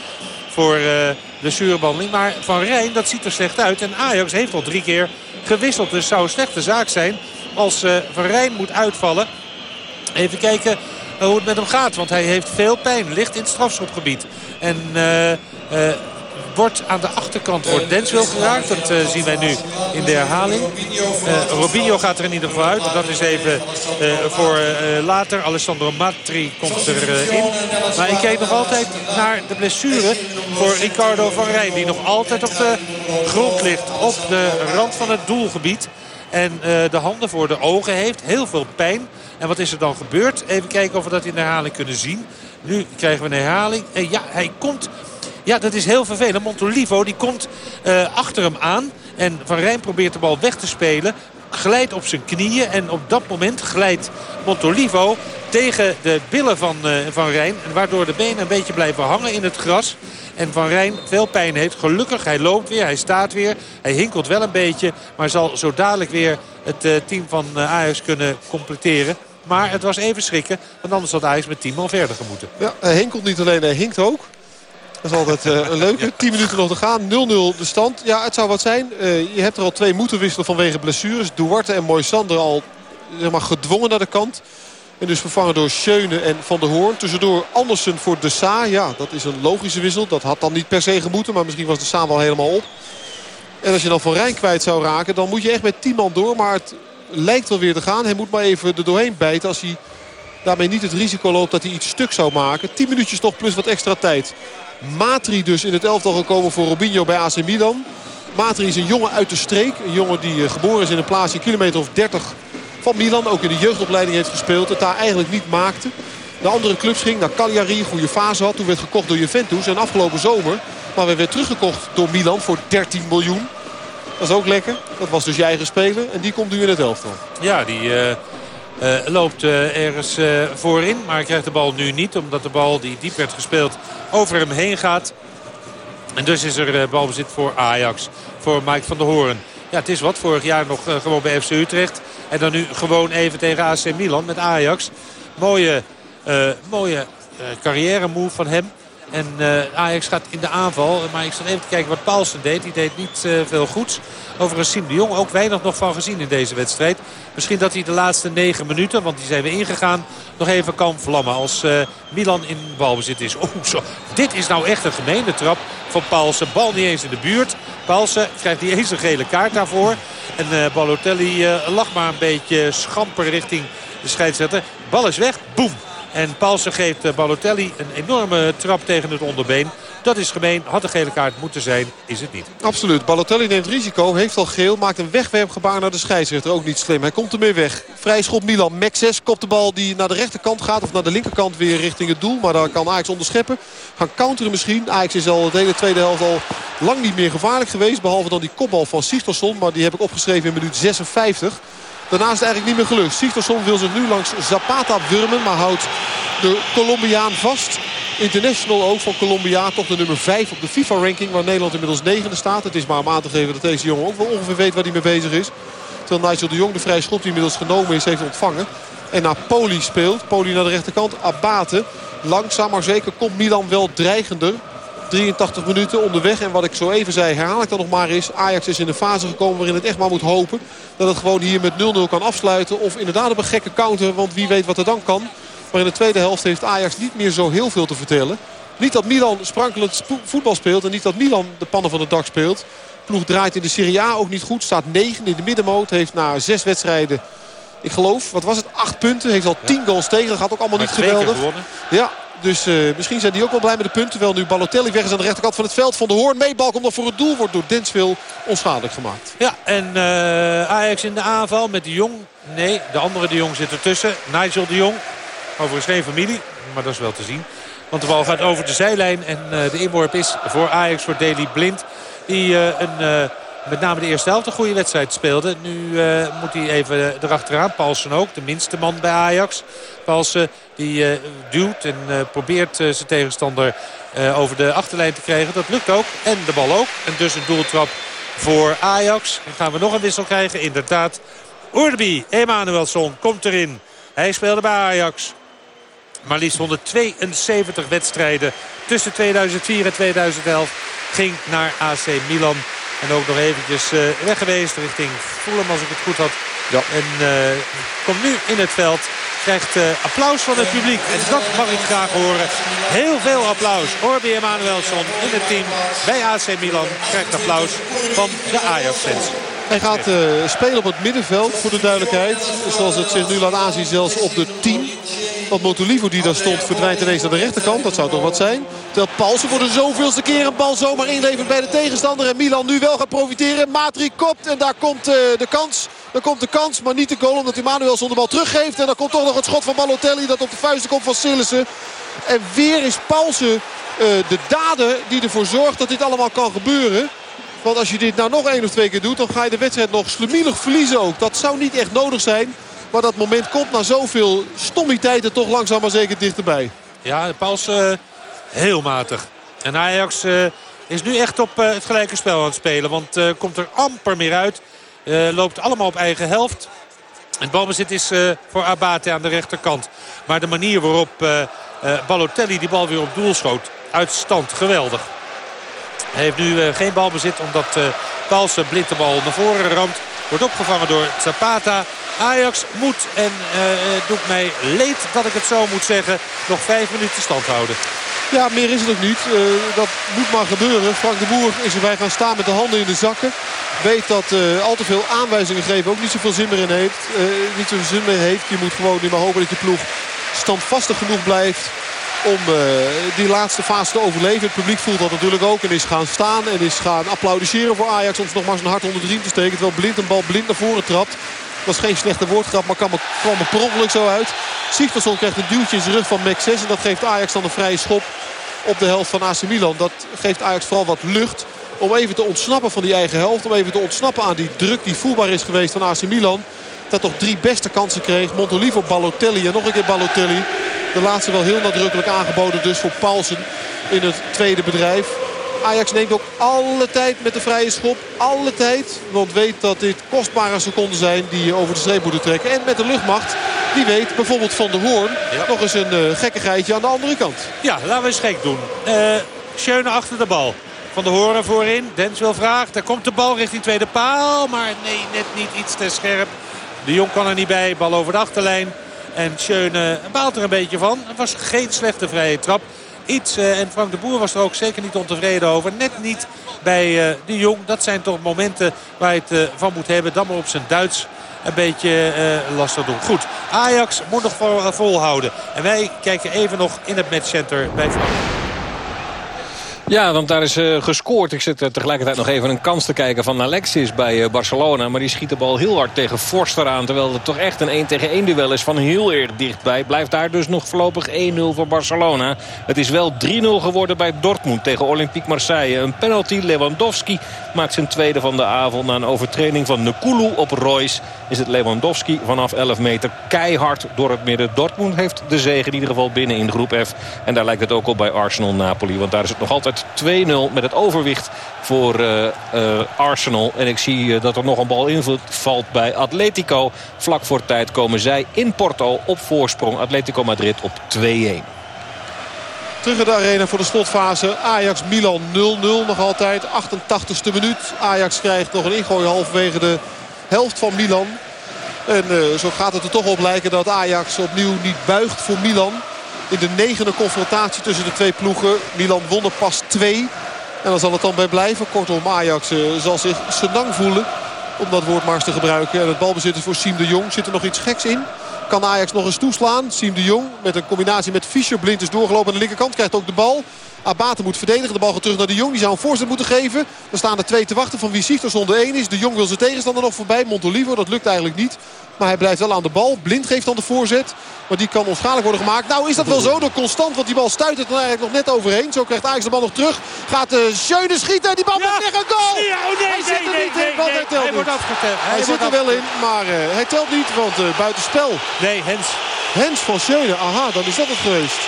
S3: Voor de zuurbehandeling. Maar Van Rijn, dat ziet er slecht uit. En Ajax heeft al drie keer gewisseld. Dus zou een slechte zaak zijn als uh, Van Rijn moet uitvallen. Even kijken hoe het met hem gaat. Want hij heeft veel pijn. Ligt in het strafschopgebied. En... Uh, wordt aan de achterkant wordt Denswil geraakt. Dat zien wij nu in de herhaling. Uh, Robinho gaat er in ieder geval uit. Dat is even voor later. Alessandro Matri komt erin. Maar ik kijk nog altijd naar de blessure voor Ricardo van Rijn. Die nog altijd op de grond ligt. Op de rand van het doelgebied. En de handen voor de ogen heeft. Heel veel pijn. En wat is er dan gebeurd? Even kijken of we dat in de herhaling kunnen zien. Nu krijgen we een herhaling. En ja, hij komt ja, dat is heel vervelend. Montolivo die komt uh, achter hem aan. En Van Rijn probeert de bal weg te spelen. Glijdt op zijn knieën. En op dat moment glijdt Montolivo tegen de billen van uh, Van Rijn. Waardoor de benen een beetje blijven hangen in het gras. En Van Rijn veel pijn heeft. Gelukkig, hij loopt weer, hij staat weer. Hij hinkelt wel een beetje. Maar zal zo dadelijk weer het uh, team van Ajax kunnen completeren. Maar het was even schrikken. Want anders had Ajax met 10 man verder gemoeten.
S2: Ja, hij hinkelt niet alleen, hij hinkt ook. Dat is altijd uh, een *laughs* leuke. 10 minuten nog te gaan. 0-0 de stand. Ja, het zou wat zijn. Uh, je hebt er al twee moeten wisselen vanwege blessures. Duarte en Moisander al zeg maar, gedwongen naar de kant. En dus vervangen door Schöne en Van der Hoorn. Tussendoor Andersen voor De Sa. Ja, dat is een logische wissel. Dat had dan niet per se gemoeten. Maar misschien was De Sa wel helemaal op. En als je dan Van Rijn kwijt zou raken. Dan moet je echt met 10 man door. Maar het lijkt wel weer te gaan. Hij moet maar even er doorheen bijten. Als hij daarmee niet het risico loopt dat hij iets stuk zou maken. 10 minuutjes nog plus wat extra tijd. Matri dus in het elftal gekomen voor Robinho bij AC Milan. Matri is een jongen uit de streek. Een jongen die eh, geboren is in een plaatsje kilometer of 30 van Milan. Ook in de jeugdopleiding heeft gespeeld. Het daar eigenlijk niet maakte. De andere clubs ging naar Cagliari. Goede fase had. Toen werd gekocht door Juventus. En afgelopen zomer. Maar we werd teruggekocht door Milan voor 13 miljoen. Dat is ook lekker. Dat was dus je eigen speler. En die komt nu in het elftal.
S3: Ja, die... Uh... Uh, loopt uh, ergens uh, voorin. Maar hij krijgt de bal nu niet. Omdat de bal die diep werd gespeeld over hem heen gaat. En dus is er balbezit voor Ajax. Voor Mike van der Hoorn. Ja, het is wat. Vorig jaar nog gewoon bij FC Utrecht. En dan nu gewoon even tegen AC Milan met Ajax. Mooie, mooie carrière move van hem. En Ajax gaat in de aanval. Maar ik zat even kijken wat Paulsen deed. Die deed niet veel goeds. Overigens Siem de Jong ook weinig nog van gezien in deze wedstrijd. Misschien dat hij de laatste negen minuten, want die zijn we ingegaan, nog even kan vlammen. Als Milan in balbezit is. Oh, zo. Dit is nou echt een gemene trap van Paulsen. Bal niet eens in de buurt. Paulsen krijgt niet eens een gele kaart daarvoor. En uh, Balotelli uh, lag maar een beetje schamper richting de scheidsrechter. Bal is weg. Boem. En Paulsen geeft Balotelli een enorme trap tegen het onderbeen. Dat is gemeen. Had een gele kaart moeten zijn. Is het niet.
S2: Absoluut. Balotelli neemt risico. Heeft al geel. Maakt een wegwerpgebaar naar de scheidsrechter. Ook niet slim. Hij komt ermee weg. Vrij schop Milan. Mexes kopt de bal die naar de rechterkant gaat. Of naar de linkerkant weer richting het doel. Maar daar kan Ajax onderscheppen. Gaan counteren misschien. Ajax is al de hele tweede helft al lang niet meer gevaarlijk geweest. Behalve dan die kopbal van Sigtorsson. Maar die heb ik opgeschreven in minuut 56. Daarna is het eigenlijk niet meer gelukt. Sigtorsson wil zich nu langs Zapata wurmen. Maar houdt de Colombiaan vast. International ook van Colombia. Toch de nummer 5 op de FIFA-ranking. Waar Nederland inmiddels negende staat. Het is maar om aan te geven dat deze jongen ook wel ongeveer weet waar hij mee bezig is. Terwijl Nigel de Jong de vrije schop die inmiddels genomen is heeft ontvangen. En naar Poli speelt. Poli naar de rechterkant. Abate. Langzaam maar zeker komt Milan wel dreigender. 83 minuten onderweg. En wat ik zo even zei, herhaal ik dan nog maar eens. Ajax is in de fase gekomen waarin het echt maar moet hopen. Dat het gewoon hier met 0-0 kan afsluiten. Of inderdaad op een gekke counter. Want wie weet wat er dan kan. Maar in de tweede helft heeft Ajax niet meer zo heel veel te vertellen. Niet dat Milan sprankelend voetbal speelt. En niet dat Milan de pannen van het dak speelt. De ploeg draait in de Serie A ook niet goed. Staat 9 in de middenmoot. Heeft na zes wedstrijden, ik geloof, wat was het? Acht punten. Heeft al 10 goals tegen. Dat gaat ook allemaal niet geweldig. Ja, dus uh, misschien zijn die ook wel blij met de punten. Terwijl nu Balotelli weg is aan de rechterkant van het veld. Van de Hoorn meebal komt nog voor het doel. Wordt door Denswil onschadelijk gemaakt.
S3: Ja, en uh, Ajax in de aanval met de Jong. Nee, de andere de Jong zit ertussen. Nigel de Jong. Overigens geen familie, maar dat is wel te zien. Want de bal gaat over de zijlijn en uh, de inworp is voor Ajax, voor Deli Blind. Die uh, een uh, met name de eerste helft een goede wedstrijd speelde. Nu moet hij even erachteraan. Paulsen ook, de minste man bij Ajax. Paulsen die duwt en probeert zijn tegenstander over de achterlijn te krijgen. Dat lukt ook. En de bal ook. En dus een doeltrap voor Ajax. Dan gaan we nog een wissel krijgen. Inderdaad. Urbi Emanuelson komt erin. Hij speelde bij Ajax. Maar liefst 172 wedstrijden tussen 2004 en 2011 ging naar AC Milan. En ook nog eventjes uh, weg geweest richting Fulham als ik het goed had. Ja. En uh, komt nu in het veld. Krijgt uh, applaus van het publiek. En dat mag ik graag horen. Heel veel applaus. Orbi Emanuelson in het team bij AC Milan. Krijgt applaus van de Ajax-fans.
S2: Hij gaat uh, spelen op het middenveld, voor de duidelijkheid. Zoals het zich nu laat aanzien, zelfs op de 10. Want Motolivo die daar stond verdwijnt ineens naar de rechterkant. Dat zou toch wat zijn. Terwijl Paulsen voor de zoveelste keer een bal zomaar inlevert bij de tegenstander. En Milan nu wel gaat profiteren. Matri kopt en daar komt uh, de kans. Dan komt de kans, maar niet de goal omdat Emmanuel zonder bal teruggeeft. En dan komt toch nog het schot van Balotelli dat op de vuisten komt van Sillissen. En weer is Paulsen uh, de dader die ervoor zorgt dat dit allemaal kan gebeuren. Want als je dit nou nog één of twee keer doet... dan ga je de wedstrijd nog slemielig verliezen ook. Dat zou niet echt nodig zijn. Maar dat moment komt na zoveel stommiteiten toch langzaam maar zeker dichterbij.
S3: Ja, de Pauls uh, heel matig. En Ajax uh, is nu echt op uh, het gelijke spel aan het spelen. Want komt er amper meer uit. loopt allemaal op eigen helft. Het balbezit is voor Abate aan de rechterkant. Maar de manier waarop Balotelli die bal weer op doel schoot... uit stand geweldig. Heeft nu geen balbezit omdat Paulsen blind de bal naar voren ramt. Wordt opgevangen door Zapata. Ajax moet, en uh, doet mij leed dat ik het zo moet zeggen, nog vijf minuten stand houden.
S2: Ja, meer is het ook niet. Uh, dat moet maar gebeuren. Frank de Boer is erbij gaan staan met de handen in de zakken. Weet dat uh, al te veel aanwijzingen geven ook niet zoveel zin meer in heeft. niet zoveel zin meer heeft. Je moet gewoon nu maar hopen dat je ploeg standvastig genoeg blijft om uh, die laatste fase te overleven. Het publiek voelt dat natuurlijk ook en is gaan staan en is gaan applaudisseren voor Ajax. Om nog maar zijn hart onder de riem te steken. Terwijl Blind een bal blind naar voren trapt. Dat is geen slechte woordgrap, maar kwam er, ongeluk zo uit. Sigtersson krijgt een duwtje in zijn rug van Max 6. En dat geeft Ajax dan een vrije schop op de helft van AC Milan. Dat geeft Ajax vooral wat lucht om even te ontsnappen van die eigen helft. Om even te ontsnappen aan die druk die voelbaar is geweest van AC Milan. Dat toch drie beste kansen kreeg. Montolivo, Balotelli en nog een keer Balotelli. De laatste wel heel nadrukkelijk aangeboden dus voor Paulsen in het tweede bedrijf. Ajax neemt ook alle tijd met de vrije schop. Alle tijd. Want weet dat dit kostbare seconden zijn die je over de streep moeten trekken. En met de luchtmacht. Die weet bijvoorbeeld Van der Hoorn. Nog eens een uh, gekkigheidje aan de andere kant.
S3: Ja, laten we eens gek doen. Uh, Schöne achter de bal. Van der Hoorn voorin. Dens wil vraagt. Daar komt de bal richting tweede paal. Maar nee, net niet iets te scherp. De Jong kan er niet bij. Bal over de achterlijn. En Schöne baalt er een beetje van. Het was geen slechte vrije trap. Iets, uh, en Frank de Boer was er ook zeker niet ontevreden over. Net niet bij uh, de Jong. Dat zijn toch momenten waar je het uh, van moet hebben. Dan maar op zijn Duits een beetje lastig doen. Goed, Ajax moet nog vol, volhouden. En wij kijken even nog in het matchcenter bij Frank.
S1: Ja, want daar is uh, gescoord. Ik zit uh, tegelijkertijd nog even een kans te kijken van Alexis bij uh, Barcelona. Maar die schiet de bal heel hard tegen Forster aan. Terwijl het toch echt een 1 tegen 1 duel is van heel erg dichtbij. Blijft daar dus nog voorlopig 1-0 voor Barcelona. Het is wel 3-0 geworden bij Dortmund tegen Olympique Marseille. Een penalty. Lewandowski maakt zijn tweede van de avond. Na een overtreding van Nkulu op Royce is het Lewandowski vanaf 11 meter keihard door het midden. Dortmund heeft de zege in ieder geval binnen in groep F. En daar lijkt het ook op bij Arsenal-Napoli. Want daar is het nog altijd 2-0 met het overwicht voor uh, uh, Arsenal. En ik zie uh, dat er nog een bal invalt bij Atletico. Vlak voor tijd komen zij in Porto op voorsprong. Atletico Madrid op 2-1.
S2: Terug in de arena voor de slotfase. Ajax-Milan 0-0 nog altijd. 88ste minuut. Ajax krijgt nog een ingooi halverwege de helft van Milan. En zo gaat het er toch op lijken dat Ajax opnieuw niet buigt voor Milan in de negende confrontatie tussen de twee ploegen. Milan won er pas twee. En dan zal het dan bij blijven. Kortom, Ajax uh, zal zich senang voelen. Om dat woord maar eens te gebruiken. En het balbezit is voor Siem de Jong. Zit er nog iets geks in? Kan Ajax nog eens toeslaan? Siem de Jong met een combinatie met Fischer. Blind is doorgelopen aan de linkerkant. Krijgt ook de bal. Abate moet verdedigen. De bal gaat terug naar de Jong. Die zou een voorzet moeten geven. Er staan er twee te wachten van wie Sigtorsson de één is. De Jong wil zijn tegenstander nog voorbij. Montolivo, dat lukt eigenlijk niet. Maar hij blijft wel aan de bal. Blind geeft dan de voorzet. Maar die kan onschadelijk worden gemaakt. Nou is dat wel zo door Constant. Want die bal stuit het er eigenlijk nog net overheen. Zo krijgt Ajax de bal nog terug. Gaat de uh, Schöne schieten. Die bal ja. weg. Een goal!
S3: Ja, oh nee, hij
S2: zit er
S3: nee,
S2: niet
S3: nee,
S2: in. Want hij telt
S3: hij
S2: niet.
S3: wordt afgeteld.
S2: Hij, zit er wel in. Maar uh, hij telt niet. Want uh, buitenspel.
S3: Nee, Hens.
S2: Hens van Schöne. Aha, dan is dat het geweest.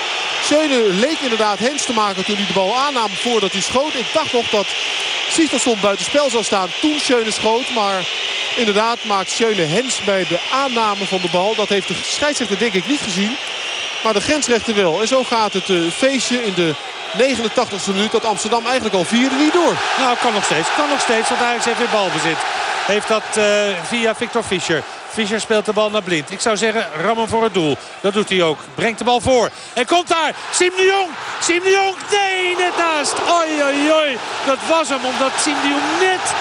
S2: Schöne leek inderdaad Hens te maken toen hij de bal aannam voordat hij schoot. Ik dacht nog dat Sigtorsson buitenspel zou staan toen Schöne schoot. Maar inderdaad maakt Schöne Hens bij de aanname van de bal. Dat heeft de scheidsrechter denk ik niet gezien. Maar de grensrechter wel. En zo gaat het uh, feestje in de 89e minuut dat Amsterdam eigenlijk al vierde niet door.
S3: Nou, kan nog steeds. Kan nog steeds, want Ajax heeft weer balbezit. Heeft dat uh, via Victor Fischer. Fischer speelt de bal naar Blind. Ik zou zeggen, rammen voor het doel. Dat doet hij ook. Brengt de bal voor. En komt daar. Siem de Jong. Siem de Jong. Nee, net naast. Oi, oi, oi. Dat was hem. Omdat Siem de Jong net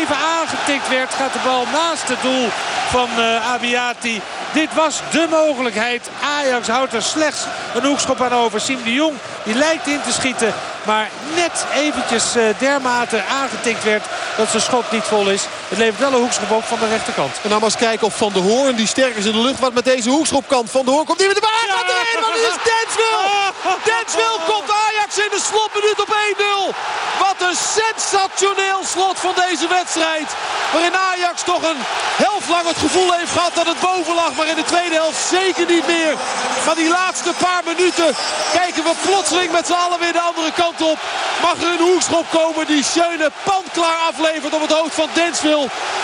S3: even aangetikt werd. Gaat de bal naast het doel van uh, Abiati. Dit was de mogelijkheid. Ajax houdt er slechts een hoekschop aan over. Siem de Jong die lijkt in te schieten. Maar net eventjes uh, dermate aangetikt werd dat zijn schot niet vol is. Het levert wel een hoekschop op van de rechterkant.
S2: En dan maar eens kijken of Van der Hoorn, die sterk is in de lucht, wat met deze hoekschop kan. Van der Hoorn komt niet met de bal. Ja. Gaat erin, maar het is Denswil. *laughs* Denswil komt Ajax in de slotminuut op 1-0. Wat een sensationeel slot van deze wedstrijd. Waarin Ajax toch een helft lang het gevoel heeft gehad dat het boven lag. Maar in de tweede helft zeker niet meer. Maar die laatste paar minuten kijken we plotseling met z'n allen weer de andere kant op. Mag er een hoekschop komen die Schöne pandklaar aflevert op het hoofd van Denswil.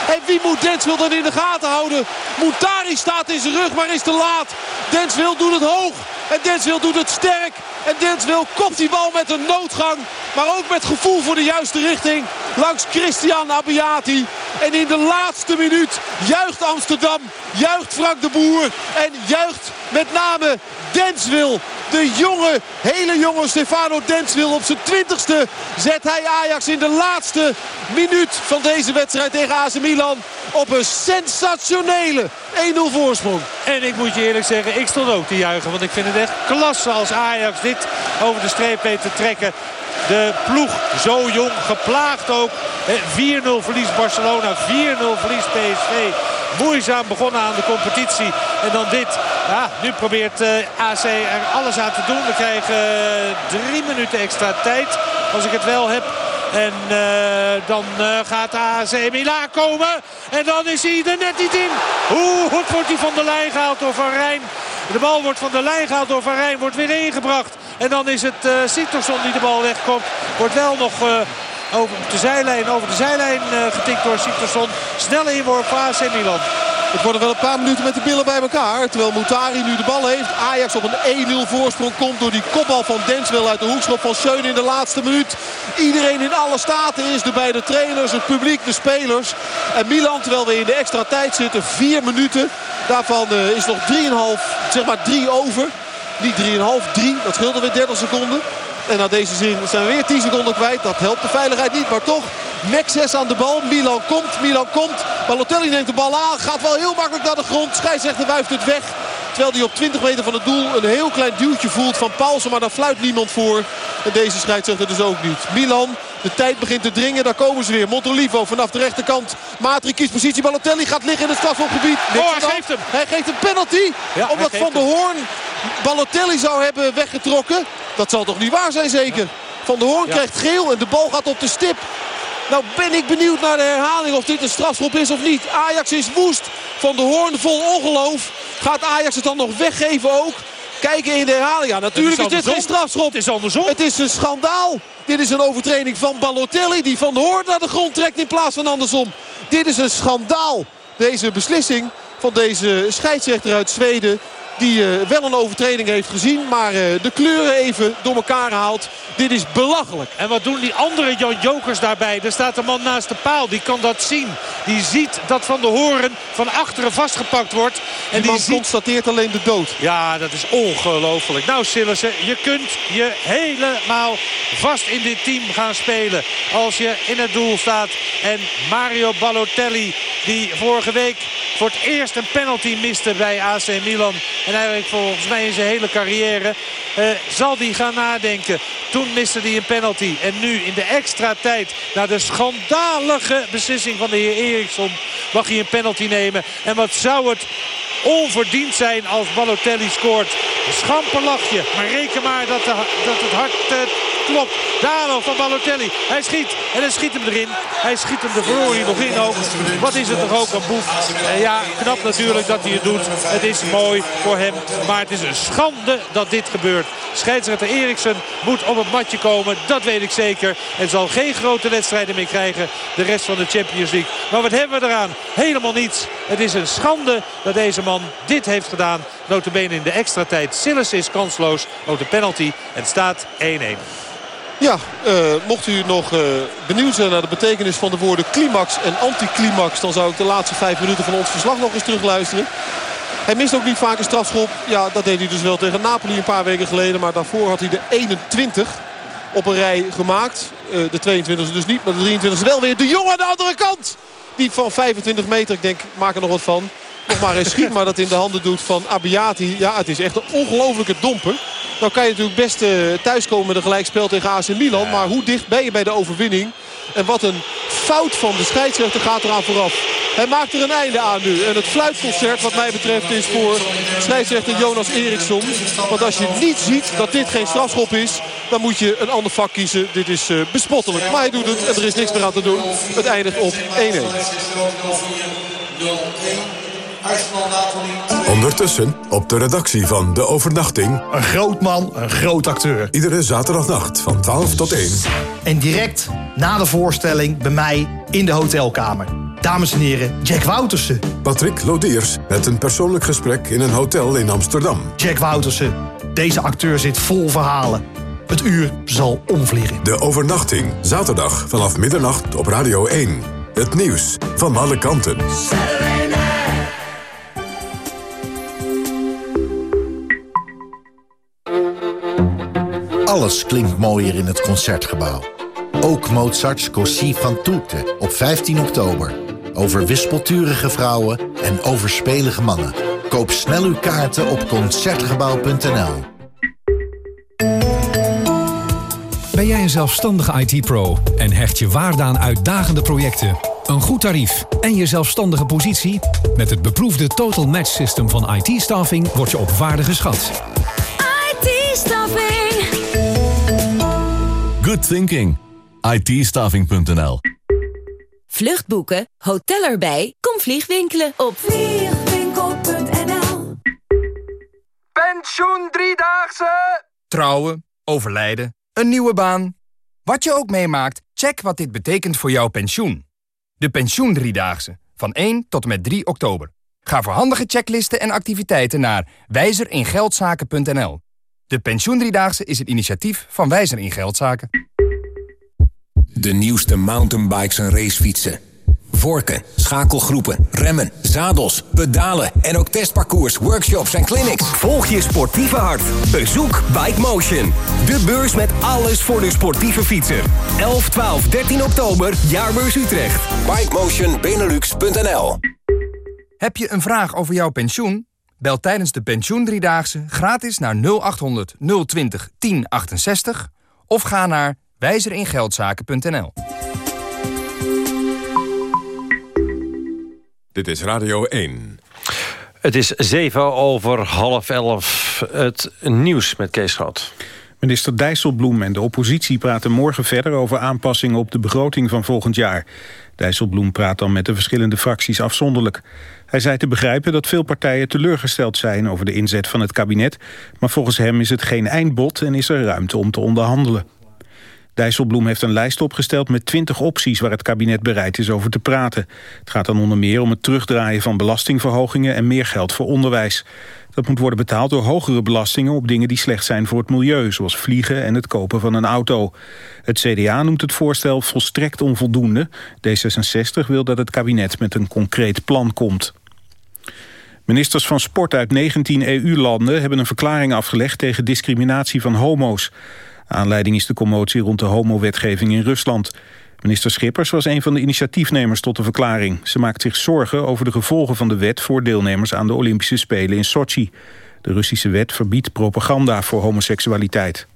S2: En wie moet Denswil dan in de gaten houden? Moutari staat in zijn rug, maar is te laat. Denswil doet het hoog. En Denswil doet het sterk. En Denswil kopt die bal met een noodgang. Maar ook met gevoel voor de juiste richting. Langs Christian Abiati. En in de laatste minuut juicht Amsterdam. Juicht Frank de Boer. En juicht met name Denswil. De jonge, hele jonge Stefano Denswil op zijn twintigste zet hij Ajax in de laatste minuut van deze wedstrijd tegen AC Milan op een sensationele 1-0 voorsprong.
S3: En ik moet je eerlijk zeggen, ik stond ook te juichen. Want ik vind het echt klasse als Ajax dit over de streep weet te trekken. De ploeg zo jong, geplaagd ook. 4-0 verlies Barcelona, 4-0 verlies PSV. Moeizaam begonnen aan de competitie. En dan dit. Ja, nu probeert uh, AC er alles aan te doen. We krijgen uh, drie minuten extra tijd. Als ik het wel heb. En uh, dan gaat AC Milan komen. En dan is hij er net niet in. Hoe goed wordt hij van de lijn gehaald door Van Rijn. De bal wordt van de lijn gehaald door Van Rijn. Wordt weer ingebracht. En dan is het uh, Sigtorsson die de bal wegkomt. Wordt wel nog over de zijlijn, over de zijlijn getikt door Sigtorsson. Snelle inworp voor AC Milan.
S2: Het worden wel een paar minuten met de billen bij elkaar. Terwijl Moutari nu de bal heeft. Ajax op een 1-0 voorsprong komt door die kopbal van Denswil uit de hoekschop van Schöne in de laatste minuut. Iedereen in alle staten is. De beide trainers, het publiek, de spelers. En Milan, terwijl we in de extra tijd zitten, vier minuten. Daarvan uh, is nog 3,5, zeg maar 3 over. Niet 3,5, 3. Dat scheelde weer 30 seconden. En na deze zin zijn we weer 10 seconden kwijt. Dat helpt de veiligheid niet, maar toch. Mexes aan de bal. Milan komt, Milan komt. Balotelli neemt de bal aan. Gaat wel heel makkelijk naar de grond. Scheidsrechter wuift het weg. Terwijl hij op 20 meter van het doel een heel klein duwtje voelt van Paulsen. Maar daar fluit niemand voor. En deze scheidsrechter dus ook niet. Milan, de tijd begint te dringen. Daar komen ze weer. Montolivo vanaf de rechterkant. Matri kiest positie. Balotelli gaat liggen in het strafschopgebied.
S3: Oh, hij geeft hem.
S2: Hij geeft een penalty. Ja, omdat Van der Hoorn Balotelli zou hebben weggetrokken. Dat zal toch niet waar zijn zeker? Van der Hoorn ja. krijgt geel en de bal gaat op de stip. Nou ben ik benieuwd naar de herhaling of dit een strafschop is of niet. Ajax is woest. Van der Hoorn vol ongeloof. Gaat Ajax het dan nog weggeven ook? Kijken in de herhaling. Ja, natuurlijk is, is, dit geen strafschop.
S3: Het is andersom.
S2: Het is een schandaal. Dit is een overtreding van Balotelli die Van der Hoorn naar de grond trekt in plaats van andersom. Dit is een schandaal. Deze beslissing van deze scheidsrechter uit Zweden. Die uh, wel een overtreding heeft gezien. Maar uh, de kleuren even door elkaar haalt. Dit is belachelijk.
S3: En wat doen die andere jokers daarbij? Er staat een man naast de paal. Die kan dat zien. Die ziet dat Van de Horen van achteren vastgepakt wordt.
S2: En die, die ziet... constateert alleen de dood.
S3: Ja, dat is ongelooflijk. Nou Sillessen, je kunt je helemaal vast in dit team gaan spelen. Als je in het doel staat. En Mario Balotelli, die vorige week voor het eerst een penalty miste bij AC Milan. En eigenlijk volgens mij in zijn hele carrière. zal hij gaan nadenken. Toen miste hij een penalty. En nu in de extra tijd, na de schandalige beslissing van de heer Eriksson... mag hij een penalty nemen. En wat zou het onverdiend zijn als Balotelli scoort. Een schamper lachje. Maar reken maar dat, dat het hart uh, klopt. De van Balotelli. Hij schiet. En hij schiet hem erin. Hij schiet hem de verloren nog in ook. Wat is het toch ook een boef. Uh, ja, knap natuurlijk dat hij het doet. Het is mooi voor hem. Maar het is een schande dat dit gebeurt. Scheidsrechter Eriksen moet op het matje komen. Dat weet ik zeker. En zal geen grote wedstrijden meer krijgen. De rest van de Champions League. Maar wat hebben we eraan? Helemaal niets. Het is een schande dat deze man dit heeft gedaan. Notabene in de extra tijd. Sillis is kansloos. Ook de penalty. En staat 1-1.
S2: Ja, uh, mocht u nog uh, benieuwd zijn naar de betekenis van de woorden climax en anticlimax... dan zou ik de laatste vijf minuten van ons verslag nog eens terugluisteren. Hij mist ook niet vaak een strafschop. Ja, dat deed hij dus wel tegen Napoli een paar weken geleden. Maar daarvoor had hij de 21 op een rij gemaakt. Uh, de 22 dus niet, maar de 23 wel weer. De jongen aan de andere kant! Die van 25 meter, ik denk, maak er nog wat van nog maar eens schiet. Maar dat in de handen doet van Abiati. Ja, het is echt een ongelofelijke domper. Nou kan je natuurlijk best uh, thuiskomen met een gelijkspel tegen AC Milan. Maar hoe dicht ben je bij de overwinning? En wat een fout van de scheidsrechter gaat eraan vooraf. Hij maakt er een einde aan nu. En het fluitconcert wat mij betreft is voor scheidsrechter Jonas Eriksson. Want als je niet ziet dat dit geen strafschop is... dan moet je een ander vak kiezen. Dit is uh, bespottelijk. Maar hij doet het en er is niks meer aan te doen. Het eindigt op 1-1.
S4: Ondertussen op de redactie van De Overnachting...
S5: Een groot man, een groot acteur.
S4: Iedere zaterdagnacht van 12 tot 1.
S5: En direct na de voorstelling bij mij in de hotelkamer. Dames en heren, Jack Woutersen.
S4: Patrick Lodiers met een persoonlijk gesprek in een hotel in Amsterdam.
S5: Jack Woutersen, deze acteur zit vol verhalen. Het uur zal omvliegen.
S4: De Overnachting, zaterdag vanaf middernacht op Radio 1. Het nieuws van alle kanten.
S6: Alles klinkt mooier in het Concertgebouw. Ook Mozart's Così van Toete op 15 oktober. Over wispelturige vrouwen en overspelige mannen. Koop snel uw kaarten op Concertgebouw.nl.
S7: Ben jij een zelfstandige IT-pro en hecht je waarde aan uitdagende projecten, een goed tarief en je zelfstandige positie? Met het beproefde Total Match System van IT-staffing word je op waarde geschat.
S8: IT-staffing
S9: Good thinking. ITstaving.nl
S8: Vluchtboeken, hotel erbij, kom vliegwinkelen op vliegwinkel.nl
S10: Pensioen Driedaagse! Trouwen, overlijden, een nieuwe baan. Wat je ook meemaakt, check wat dit betekent voor jouw pensioen. De Pensioen Driedaagse, van 1 tot en met 3 oktober. Ga voor handige checklisten en activiteiten naar wijzeringeldzaken.nl. De Pensioendriedaagse is het initiatief van Wijzer in Geldzaken.
S11: De nieuwste mountainbikes en racefietsen. Vorken, schakelgroepen, remmen, zadels, pedalen en ook testparcours, workshops en clinics.
S12: Volg je sportieve hart. Bezoek Bike Motion. De beurs met alles voor de sportieve fietser. 11, 12, 13 oktober, Jaarbeurs Utrecht.
S11: BikemotionBenelux.nl
S10: Heb je een vraag over jouw pensioen? Bel tijdens de pensioendriedaagse gratis naar 0800 020 1068 of ga naar wijzeringeldzaken.nl.
S4: Dit is Radio 1.
S1: Het is 7 over half 11. Het nieuws met Kees Groot.
S13: Minister Dijsselbloem en de oppositie praten morgen verder over aanpassingen op de begroting van volgend jaar. Dijsselbloem praat dan met de verschillende fracties afzonderlijk. Hij zei te begrijpen dat veel partijen teleurgesteld zijn over de inzet van het kabinet, maar volgens hem is het geen eindbod en is er ruimte om te onderhandelen. Dijsselbloem heeft een lijst opgesteld met 20 opties waar het kabinet bereid is over te praten. Het gaat dan onder meer om het terugdraaien van belastingverhogingen en meer geld voor onderwijs. Dat moet worden betaald door hogere belastingen op dingen die slecht zijn voor het milieu, zoals vliegen en het kopen van een auto. Het CDA noemt het voorstel volstrekt onvoldoende. D66 wil dat het kabinet met een concreet plan komt. Ministers van Sport uit 19 EU-landen hebben een verklaring afgelegd tegen discriminatie van homo's. Aanleiding is de commotie rond de homo-wetgeving in Rusland. Minister Schippers was een van de initiatiefnemers tot de verklaring. Ze maakt zich zorgen over de gevolgen van de wet voor deelnemers aan de Olympische Spelen in Sochi. De Russische wet verbiedt propaganda voor homoseksualiteit.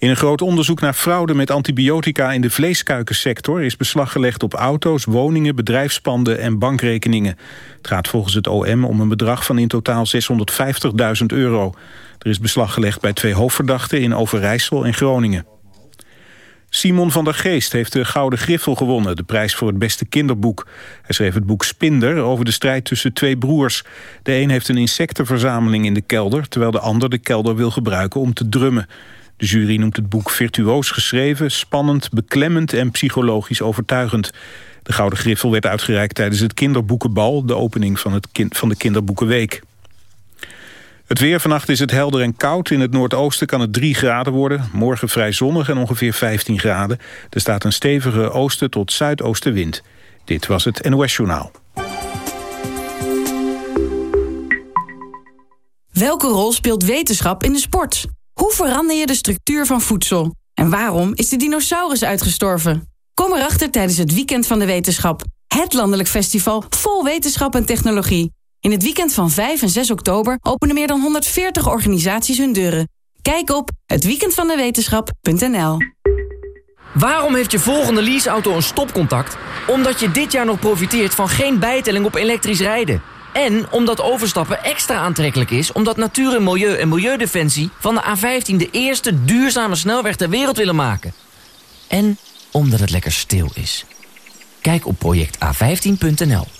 S13: In een groot onderzoek naar fraude met antibiotica in de vleeskuikensector... is beslag gelegd op auto's, woningen, bedrijfspanden en bankrekeningen. Het gaat volgens het OM om een bedrag van in totaal 650.000 euro. Er is beslag gelegd bij twee hoofdverdachten in Overijssel en Groningen. Simon van der Geest heeft de Gouden Griffel gewonnen, de prijs voor het beste kinderboek. Hij schreef het boek Spinder over de strijd tussen twee broers. De een heeft een insectenverzameling in de kelder, terwijl de ander de kelder wil gebruiken om te drummen. De jury noemt het boek virtuoos geschreven, spannend, beklemmend en psychologisch overtuigend. De Gouden Griffel werd uitgereikt tijdens het kinderboekenbal, de opening van, het kind, van de kinderboekenweek. Het weer vannacht is het helder en koud. In het noordoosten kan het 3 graden worden. Morgen vrij zonnig en ongeveer 15 graden. Er staat een stevige oosten tot zuidoostenwind. Dit was het NOS Journaal.
S14: Welke rol speelt wetenschap in de sport? Hoe verander je de structuur van voedsel? En waarom is de dinosaurus uitgestorven? Kom erachter tijdens het Weekend van de Wetenschap. Het landelijk festival vol wetenschap en technologie. In het weekend van 5 en 6 oktober openen meer dan 140 organisaties hun deuren. Kijk op hetweekendvandewetenschap.nl
S15: Waarom heeft je volgende leaseauto een stopcontact? Omdat je dit jaar nog profiteert van geen bijtelling op elektrisch rijden. En omdat overstappen extra aantrekkelijk is... omdat Natuur en Milieu en Milieudefensie van de A15... de eerste duurzame snelweg ter wereld willen maken. En omdat het lekker stil is. Kijk op projecta15.nl.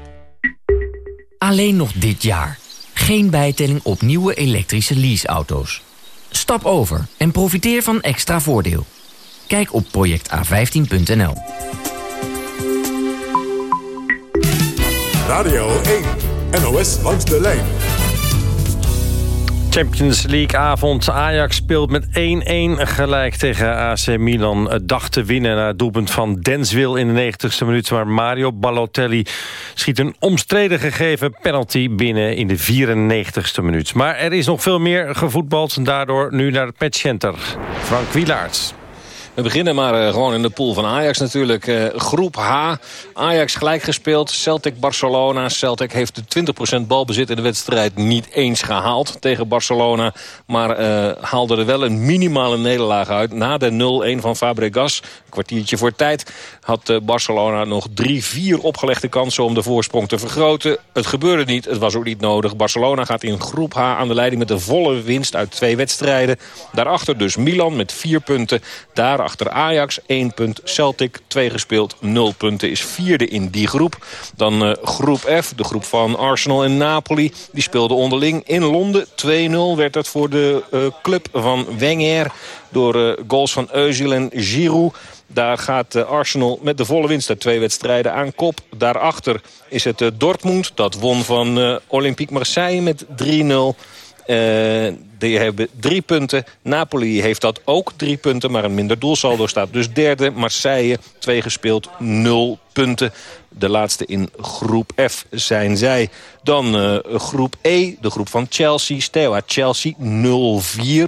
S15: Alleen nog dit jaar. Geen bijtelling op nieuwe elektrische leaseauto's. Stap over en profiteer van extra voordeel. Kijk op projecta15.nl.
S4: Radio 1, NOS langs de lijn.
S16: Champions League avond. Ajax speelt met 1-1 gelijk tegen AC Milan. Het dacht te winnen na het doelpunt van Denswil in de 90ste minuut. Maar Mario Balotelli schiet een omstreden gegeven penalty binnen in de 94ste minuut. Maar er is nog veel meer gevoetbald. En daardoor nu naar het matchcenter. Frank Wielaerts.
S1: We beginnen maar uh, gewoon in de pool van Ajax natuurlijk. Uh, groep H. Ajax gelijk gespeeld. Celtic Barcelona. Celtic heeft de 20% balbezit in de wedstrijd niet eens gehaald tegen Barcelona. Maar uh, haalde er wel een minimale nederlaag uit. Na de 0-1 van Fabregas, kwartiertje voor tijd... had Barcelona nog 3-4 opgelegde kansen om de voorsprong te vergroten. Het gebeurde niet, het was ook niet nodig. Barcelona gaat in groep H aan de leiding met een volle winst uit twee wedstrijden. Daarachter dus Milan met 4 punten. Daar achter Ajax 1 punt. Celtic 2 gespeeld, 0 punten. Is vierde in die groep. Dan uh, groep F, de groep van Arsenal en Napoli. Die speelden onderling in Londen. 2-0 werd het voor de uh, club van Wenger. Door uh, goals van Özil en Giroud. Daar gaat Arsenal met de volle winst uit twee wedstrijden aan kop. Daarachter is het Dortmund. Dat won van Olympique Marseille met 3-0. Uh, die hebben drie punten. Napoli heeft dat ook drie punten, maar een minder doelsaldo staat. Dus derde, Marseille, twee gespeeld, nul punten. De laatste in groep F zijn zij. Dan uh, groep E, de groep van Chelsea. Steaua Chelsea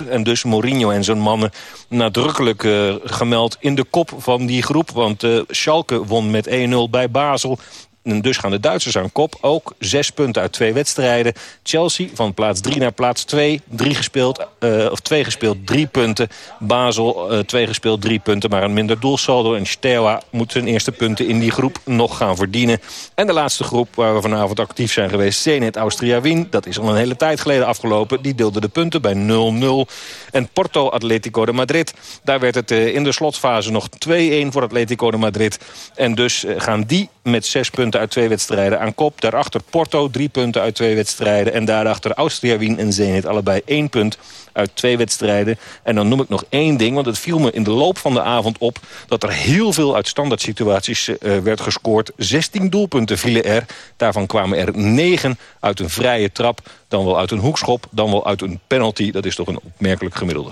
S1: 0-4. En dus Mourinho en zijn mannen nadrukkelijk uh, gemeld in de kop van die groep. Want Schalke won met 1-0 bij Basel. Dus gaan de Duitsers aan kop. Ook zes punten uit twee wedstrijden. Chelsea van plaats 3 naar plaats 2. Drie gespeeld, uh, of twee gespeeld, drie punten. Basel uh, twee gespeeld, drie punten. Maar een minder doelsaldo. En Steaua moet zijn eerste punten in die groep nog gaan verdienen. En de laatste groep waar we vanavond actief zijn geweest. Zenit Austria Wien. Dat is al een hele tijd geleden afgelopen. Die deelde de punten bij 0-0. En Porto Atletico de Madrid. Daar werd het uh, in de slotfase nog 2-1 voor Atletico de Madrid. En dus gaan die met zes punten uit twee wedstrijden aan kop. Daarachter Porto, drie punten uit twee wedstrijden. En daarachter Austria Wien en Zenit, allebei één punt uit twee wedstrijden. En dan noem ik nog één ding, want het viel me in de loop van de avond op... dat er heel veel uit standaard situaties uh, werd gescoord. 16 doelpunten vielen er. Daarvan kwamen er 9 uit een vrije trap. Dan wel uit een hoekschop, dan wel uit een penalty. Dat is toch een opmerkelijk gemiddelde.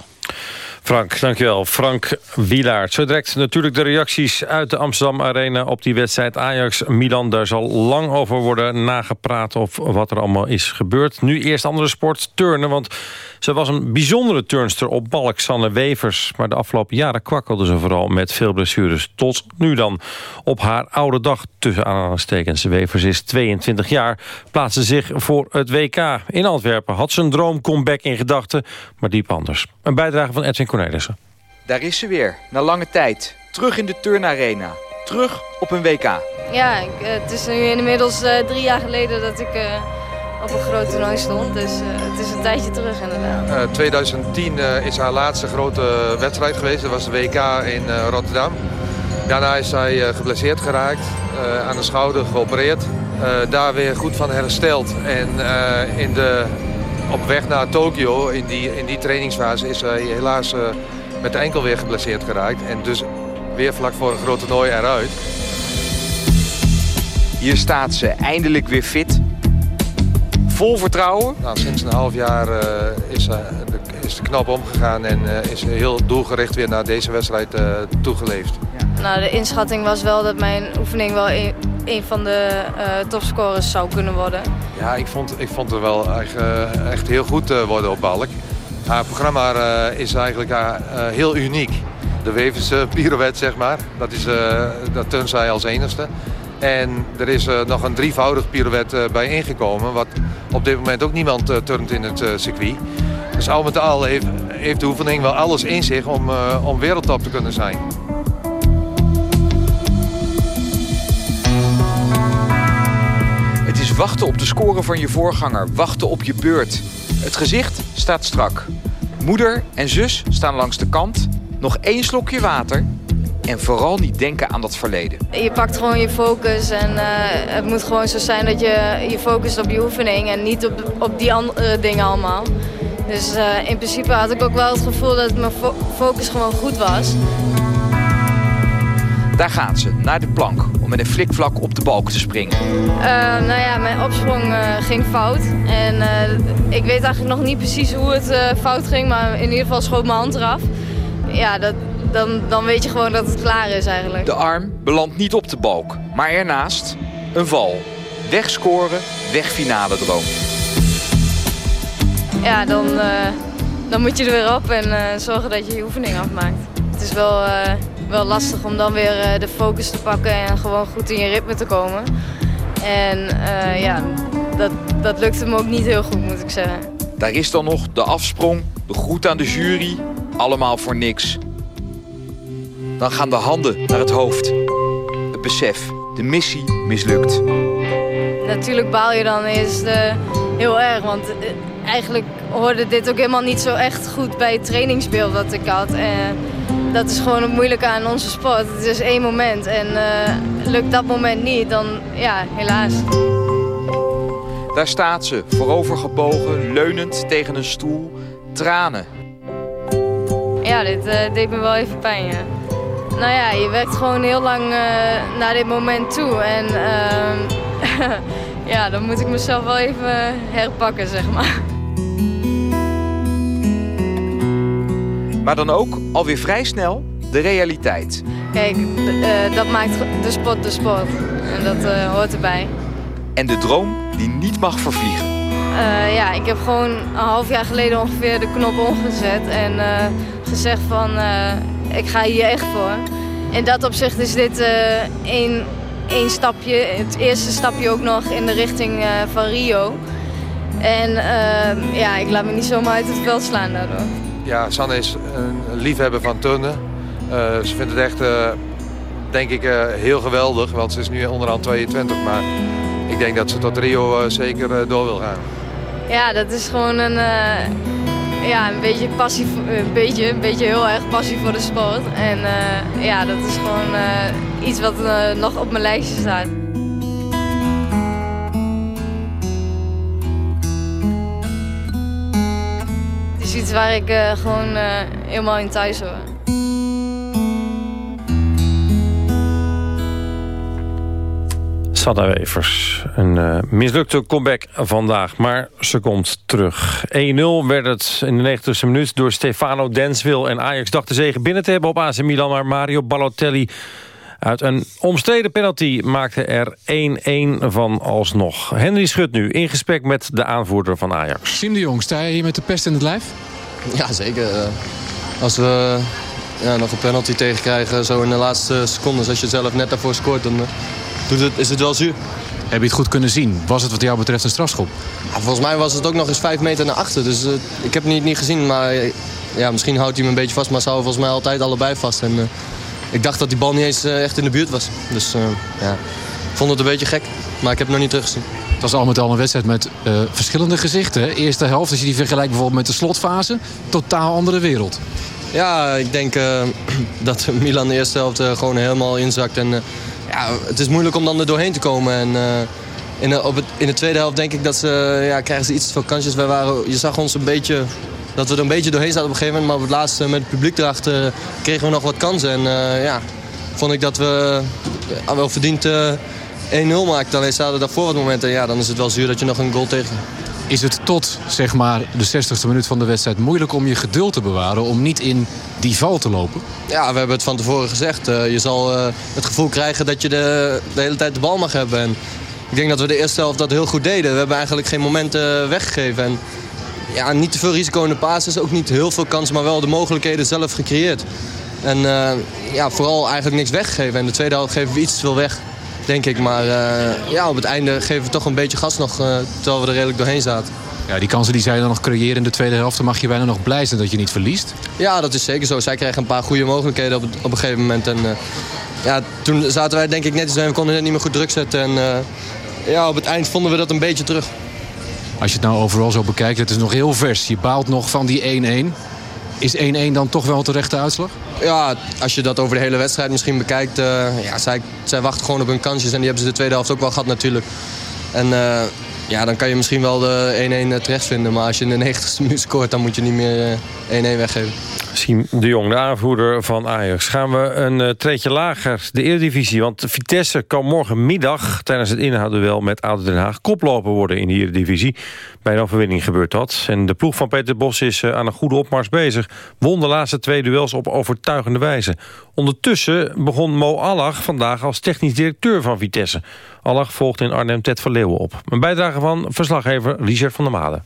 S16: Frank, dankjewel. Frank Wielaert. Zo direct natuurlijk de reacties uit de Amsterdam Arena... op die wedstrijd Ajax-Milan. Daar zal lang over worden nagepraat of wat er allemaal is gebeurd. Nu eerst andere sport, turnen, want ze was een bijzondere turnster op balk, Sanne Wevers. Maar de afgelopen jaren kwakkelde ze vooral met veel blessures. Tot nu dan. Op haar oude dag, tussen aanhalingstekens. Wevers is 22 jaar, plaatste zich voor het WK. In Antwerpen had ze een droom comeback in gedachten, maar diep anders. Een bijdrage van Edwin Cornelissen.
S17: Daar is ze weer, na lange tijd. Terug in de turnarena. Terug op een WK.
S18: Ja, ik, eh, het is nu inmiddels uh, drie jaar geleden dat ik... Op een groot toernooi stond. Dus uh, het is een tijdje terug inderdaad.
S19: Uh, 2010 uh, is haar laatste grote wedstrijd geweest. Dat was de WK in Rotterdam. Daarna is zij geblesseerd geraakt, aan de schouder geopereerd. daar weer goed van hersteld. En in de, op weg naar Tokio, in die, in die trainingsfase, is zij helaas met de enkel weer geblesseerd geraakt. En dus weer vlak voor een groot toernooi eruit.
S17: Hier staat ze eindelijk weer fit vol vertrouwen?
S19: Nou, sinds een half jaar uh, is, uh, de, is de knop omgegaan en uh, is heel doelgericht weer naar deze wedstrijd toegeleefd.
S18: Ja. Nou, de inschatting was wel dat mijn oefening wel een, een van de topscorers zou kunnen worden.
S19: Ja, ik vond, ik vond het wel echt, echt heel goed worden op Balk. Haar programma is eigenlijk heel uniek. De Weverse pirouette, zeg maar. Dat, is, dat turnt zij als enigste. En er is uh, nog een drievoudig pirouette uh, bij ingekomen. Wat op dit moment ook niemand uh, turnt in het circuit. Dus al met al heeft, heeft, de oefening wel alles in zich om, om wereldtop te kunnen zijn.
S17: Het is wachten op de score van je voorganger. Wachten op je beurt. Het gezicht staat strak. Moeder en zus staan langs de kant. Nog één slokje water en vooral niet denken aan dat verleden.
S18: Je pakt gewoon je focus en uh, het moet gewoon zo zijn dat je je focust op je oefening en niet op, op die andere dingen allemaal. Dus uh, in principe had ik ook wel het gevoel dat mijn fo focus gewoon goed was.
S17: Daar gaat ze, naar de plank, om met een flikvlak op de balk te springen.
S18: Uh, nou ja, mijn opsprong ging fout. En ik weet eigenlijk nog niet precies hoe het fout ging, maar in ieder geval schoot mijn hand eraf. Ja, dat, dan, dan weet je gewoon dat het klaar is eigenlijk.
S17: De arm belandt niet op de balk, maar ernaast een val. Wegscoren, wegfinale droom.
S18: Ja, dan, uh, dan moet je er weer op en uh, zorgen dat je je oefening afmaakt. Het is wel, uh, wel lastig om dan weer de focus te pakken en gewoon goed in je ritme te komen. En ja, dat, dat lukte me ook niet heel goed, moet ik zeggen.
S17: Daar is dan nog de afsprong, de groet aan de jury. Allemaal voor niks. Dan gaan de handen naar het hoofd. Het besef, de missie mislukt.
S18: Natuurlijk baal je dan eerst uh, heel erg, want uh, eigenlijk hoorde dit ook helemaal niet zo echt goed bij het trainingsbeeld wat ik had. Uh, dat is gewoon het moeilijke aan onze sport. Het is één moment en lukt dat moment niet, dan ja, helaas.
S17: Daar staat ze, voorovergebogen, leunend tegen een stoel, tranen.
S18: Ja, dit deed me wel even pijn, ja. Nou ja, je werkt gewoon heel lang uh, naar dit moment toe. En uh, *laughs* ja, dan moet ik mezelf wel even herpakken, zeg maar.
S17: Maar dan ook alweer vrij snel de realiteit.
S18: Kijk, uh, dat maakt de sport de sport. En dat hoort erbij.
S17: En de droom die niet mag vervliegen.
S18: ja, ik heb gewoon een half jaar geleden ongeveer de knop omgezet. En gezegd van ik ga hier echt voor. In dat opzicht is dit één, één stapje, het eerste stapje ook nog in de richting uh, van Rio. En uh, ja, ik laat me niet zomaar uit het veld slaan daardoor.
S19: Ja, Sanne is een liefhebber van turnen. Uh, ze vindt het echt, denk ik, heel geweldig. Want ze is nu onderhand 22, maar ik denk dat ze tot Rio zeker door wil gaan.
S18: Ja, dat is gewoon een ja, een beetje passie, een beetje, een beetje heel erg passie voor de sport. En eh, ja, dat is gewoon eh, iets wat eh, nog op mijn lijstje staat. Het is iets waar ik gewoon helemaal in thuis hoor.
S16: Sanne Wevers. Een uh, mislukte comeback vandaag, maar ze komt terug. 1-0 werd het in de 90e minuut door Stefano Denswil... en Ajax dacht de zegen binnen te hebben op AC Milan... maar Mario Balotelli uit een omstreden penalty maakte er 1-1 van alsnog. Henry Schut nu in gesprek met de aanvoerder van Ajax.
S20: Sim de Jong, sta je hier met de pest in het lijf?
S21: Ja, zeker. Als we ja, nog een penalty tegenkrijgen zo in de laatste secondes... als je zelf net daarvoor scoort, dan doet het, is het wel zuur.
S20: Heb je het goed kunnen zien? Was het wat jou betreft een strafschop?
S21: Ja, volgens mij was het ook nog eens vijf meter naar achter. Dus uh, ik heb het niet, niet gezien, maar ja, misschien houdt hij me een beetje vast... maar ze houden volgens mij altijd allebei vast. En, uh, ik dacht dat die bal niet eens uh, echt in de buurt was. Dus ja, ik vond het een beetje gek, maar ik heb het nog niet teruggezien.
S20: Het was al met al een wedstrijd met verschillende gezichten. Eerste helft, als je die vergelijkt bijvoorbeeld met de slotfase... totaal andere wereld.
S21: Ja, ik denk *clears throat* dat Milan de eerste helft gewoon helemaal inzakt... En, ja, het is moeilijk om dan er doorheen te komen. En, uh, in, de, op het, in de tweede helft denk ik dat ze, ja, krijgen ze iets veel kansjes. Wij waren, je zag ons een beetje, dat we er een beetje doorheen zaten op een gegeven moment. Maar op het laatste met het publiek erachter kregen we nog wat kansen. En uh, ja, vond ik dat we wel verdiend uh, 1-0 maakten. Alleen zaten daarvoor wat momenten. Ja, dan is het wel zuur dat je nog een goal tegen
S20: is het tot zeg maar, de 60ste minuut van de wedstrijd moeilijk om je geduld te bewaren... om niet in die val te lopen?
S21: Ja, we hebben het van tevoren gezegd. Uh, je zal uh, het gevoel krijgen dat je de, de hele tijd de bal mag hebben. En ik denk dat we de eerste helft dat heel goed deden. We hebben eigenlijk geen momenten weggegeven. En ja, niet te veel risico in de basis, ook niet heel veel kansen... maar wel de mogelijkheden zelf gecreëerd. En ja, vooral eigenlijk niks weggegeven. En de tweede helft geven we iets te veel weg denk ik. Maar uh, ja, op het einde geven we toch een beetje gas nog, uh, terwijl we er redelijk doorheen zaten.
S20: Ja, die kansen die zij dan nog creëren in de tweede helft... dan mag je bijna nog blij zijn dat je niet verliest.
S21: Ja, dat is zeker zo. Zij kregen een paar goede mogelijkheden op, op een gegeven moment. En uh, ja, toen zaten wij denk ik net iets We konden net niet meer goed druk zetten. En ja, op het eind vonden we dat een beetje terug.
S20: Als je het nou overal zo bekijkt, het is nog heel vers. Je baalt nog van die 1-1. Is 1-1 dan toch wel de rechte uitslag?
S21: Ja, als je dat over de hele wedstrijd misschien bekijkt... Uh, ja, zij, wachten gewoon op hun kansjes en die hebben ze de tweede helft ook wel gehad natuurlijk. En uh, ja, dan kan je misschien wel de 1-1 terecht vinden. Maar als je in de 90ste minuut scoort, dan moet je niet meer 1-1 weggeven.
S16: Siem de Jong, de aanvoerder van Ajax. Gaan we een uh, treetje lager, de Eredivisie. Want Vitesse kan morgenmiddag tijdens het inhoudduel met ADO Den Haag... koploper worden in de Eredivisie. Bij een overwinning gebeurt dat. En de ploeg van Peter Bos is uh, aan een goede opmars bezig. Won de laatste twee duels op overtuigende wijze. Ondertussen begon Mo Allach vandaag als technisch directeur van Vitesse. Allach volgt in Arnhem Ted van Leeuwen op. Een bijdrage van verslaggever Richard van der Made.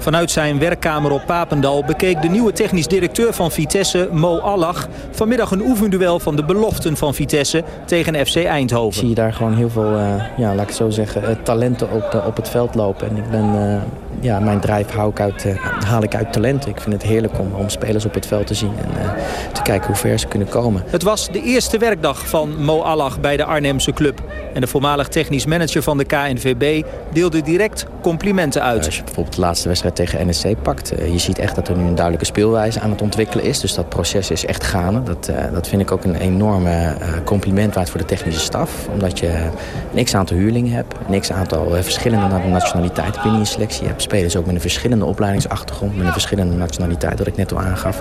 S22: Vanuit zijn werkkamer op Papendal bekeek de nieuwe technisch directeur van Vitesse, Mo Allach, vanmiddag een oefenduel van de beloften van Vitesse tegen FC Eindhoven. Ik
S23: zie daar gewoon heel veel, uh, ja, laat ik zo zeggen, uh, talenten op, uh, op het veld lopen. En ik ben, ja, mijn drijf haal ik, uit, haal ik uit talenten. Ik vind het heerlijk om, om spelers op het veld te zien en te kijken hoe ver ze kunnen komen.
S22: Het was de eerste werkdag van Mo Allach bij de Arnhemse club. En de voormalig technisch manager van de KNVB deelde direct complimenten uit.
S23: Als je bijvoorbeeld de laatste wedstrijd tegen NSC pakt. Uh, je ziet echt dat er nu een duidelijke speelwijze aan het ontwikkelen is. Dus dat proces is echt gaande. Dat, dat vind ik ook een enorme compliment waard voor de technische staf. Omdat je een x-aantal huurlingen hebt. Een x-aantal verschillende nationaliteiten binnen je selectie. Hebt spelers ook met een verschillende opleidingsachtergrond. Met een verschillende nationaliteit, wat ik net al aangaf.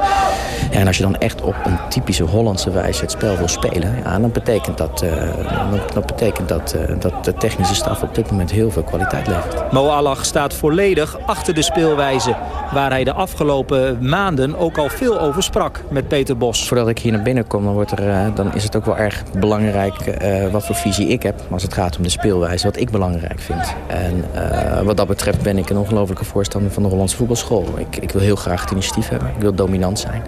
S23: En als je dan echt op een typische Hollandse wijze het spel wil spelen... Ja, dan betekent dat, dan, dat, betekent dat, dat de technische staf op dit moment heel veel kwaliteit levert.
S22: Mo Allach staat volledig achter de speelwijze... waar hij de afgelopen maanden ook al veel over sprak met Peter Bos.
S23: Voordat ik hier naar binnen kom, dan, wordt er, uh, dan is het ook wel erg belangrijk... Wat voor visie ik heb als het gaat om de speelwijze, wat ik belangrijk vind. En uh, wat dat betreft ben ik een ongelofelijke voorstander van de Hollandse voetbalschool. Ik, ik wil heel graag het initiatief hebben, ik wil dominant zijn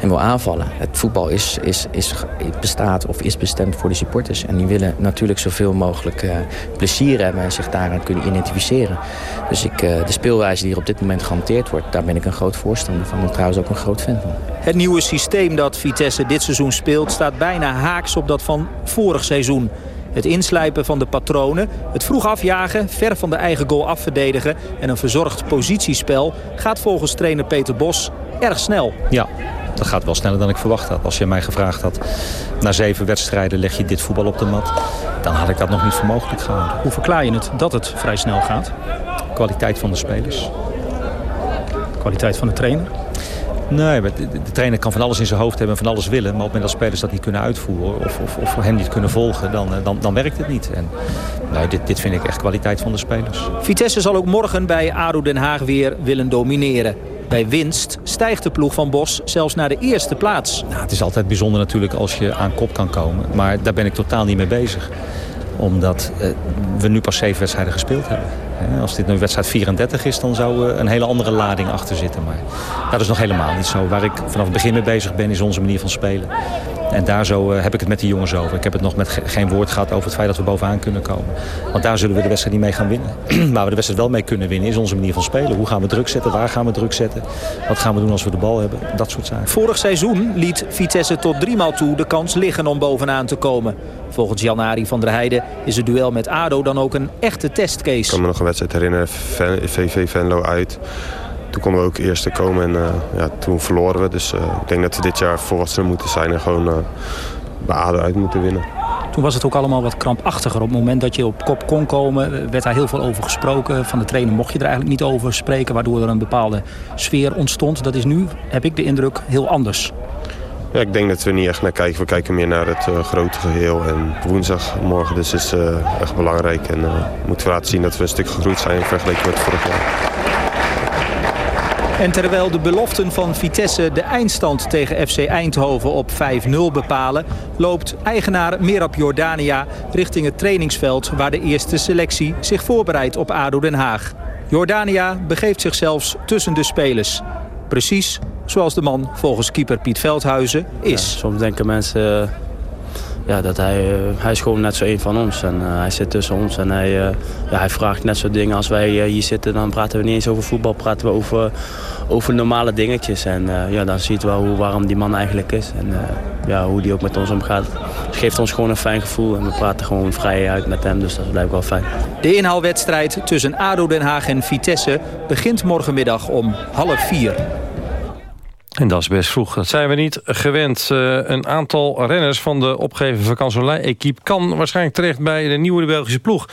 S23: en wil aanvallen. Het voetbal is, is, is, bestaat of is bestemd voor de supporters. En die willen natuurlijk zoveel mogelijk plezier hebben en zich daaraan kunnen identificeren. Dus ik, de speelwijze die er op dit moment gehanteerd wordt... daar ben ik een groot voorstander van en trouwens ook een groot fan van.
S22: Het nieuwe systeem dat Vitesse dit seizoen speelt... staat bijna haaks op dat van vorig seizoen. Het inslijpen van de patronen, het vroeg afjagen, ver van de eigen goal afverdedigen... en een verzorgd positiespel gaat volgens trainer Peter Bos erg snel.
S24: Ja, dat gaat wel sneller dan ik verwacht had. Als je mij gevraagd had, na zeven wedstrijden leg je dit voetbal op de mat... dan had ik dat nog niet voor mogelijk gehouden.
S22: Hoe verklaar je het dat het vrij snel gaat?
S24: Kwaliteit van de spelers
S22: kwaliteit van de trainer?
S24: Nee, de, trainer kan van alles in zijn hoofd hebben en van alles willen. Maar op het moment dat spelers dat niet kunnen uitvoeren of, of, of hem niet kunnen volgen, dan, dan, dan werkt het niet. En nee, dit, dit vind ik echt kwaliteit van de spelers.
S22: Vitesse zal ook morgen bij ADO Den Haag weer willen domineren. Bij winst stijgt de ploeg van Bos zelfs naar de eerste plaats.
S24: Nou, het is altijd bijzonder natuurlijk als je aan kop kan komen. Maar daar ben ik totaal niet mee bezig. Omdat eh, we nu pas zeven wedstrijden gespeeld hebben. Als dit nu wedstrijd 34 is, dan zou een hele andere lading achter zitten. Maar dat is nog helemaal niet zo. Waar ik vanaf het begin mee bezig ben, is onze manier van spelen. En daar zo uh, heb ik het met die jongens over. Ik heb het nog met ge geen woord gehad over het feit dat we bovenaan kunnen komen. Want daar zullen we de wedstrijd niet mee gaan winnen. *clears throat* Waar we de wedstrijd wel mee kunnen winnen is onze manier van spelen. Hoe gaan we druk zetten? Waar gaan we druk zetten? Wat gaan we doen als we de bal hebben? Dat soort zaken.
S22: Vorig seizoen liet Vitesse tot driemaal toe de kans liggen om bovenaan te komen. Volgens Jan-Ari van der Heijden is het duel met ADO dan ook een echte testcase. Ik
S25: kan me nog een wedstrijd herinneren, VV Venlo uit. Toen konden we ook eerste komen en uh, ja, toen verloren we. Dus uh, ik denk dat we dit jaar volwassen moeten zijn en gewoon uh, bij ADO uit moeten winnen.
S22: Toen was het ook allemaal wat krampachtiger. Op het moment dat je op kop kon komen, werd daar heel veel over gesproken. Van de trainer mocht je er eigenlijk niet over spreken, waardoor er een bepaalde sfeer ontstond. Dat is nu, heb ik de indruk, heel anders.
S25: Ja, ik denk dat we niet echt naar kijken. We kijken meer naar het uh, grote geheel. En woensdag, morgen dus is uh, echt belangrijk. En uh, moeten we laten zien dat we een stuk gegroeid zijn vergeleken met vorig jaar.
S22: En terwijl de beloften van Vitesse de eindstand tegen FC Eindhoven op 5-0 bepalen... loopt eigenaar Merab Jordania richting het trainingsveld... waar de eerste selectie zich voorbereidt op ADO Den Haag. Jordania begeeft zich zelfs tussen de spelers. Precies zoals de man volgens keeper Piet Veldhuizen is.
S26: Soms denken mensen ja, dat hij, uh, hij is gewoon net zo een van ons. En uh, hij zit tussen ons en hij, uh, ja, hij vraagt net zo dingen. Als wij hier zitten, dan praten we niet eens over voetbal. Praten we over, over normale dingetjes. En ja, dan ziet wel hoe warm die man eigenlijk is. En ja, hoe die ook met ons omgaat. Het geeft ons gewoon een fijn gevoel. En we praten gewoon vrij uit met hem. Dus dat blijft wel fijn.
S22: De inhaalwedstrijd tussen ADO Den Haag en Vitesse begint morgenmiddag om half vier.
S16: En dat is best vroeg. Dat zijn we niet gewend. Uh, een aantal renners van de opgeven vakantielei-equipe... kan waarschijnlijk terecht bij de nieuwe Belgische ploeg.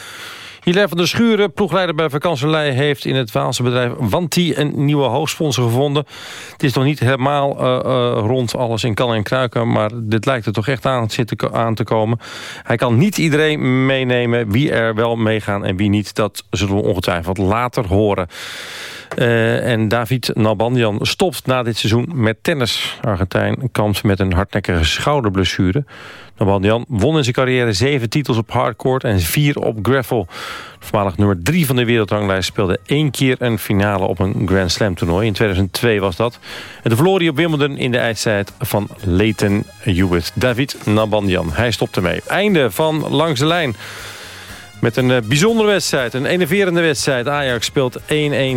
S16: Hilaire van der Schuren, ploegleider bij Vakantielei... heeft in het Waalse bedrijf Wanti een nieuwe hoofdsponsor gevonden. Het is nog niet helemaal uh, uh, rond alles in kan en kruiken... maar dit lijkt er toch echt aan, zitten, aan te komen. Hij kan niet iedereen meenemen. Wie er wel meegaan en wie niet, dat zullen we ongetwijfeld later horen. Uh, en David Nalbandian stopt na dit seizoen met tennis. Argentijn kampt met een hardnekkige schouderblessure. Nalbandian won in zijn carrière zeven titels op hardcourt en vier op gravel. Voormalig nummer drie van de wereldranglijst speelde één keer een finale op een Grand Slam toernooi. In 2002 was dat. En de verloor op Wimbledon in de ijstijd van Leighton Hewitt. David Nalbandian, hij stopt ermee. Einde van Langs de Lijn. Met een uh, bijzondere wedstrijd, een enerverende wedstrijd. Ajax speelt 1-1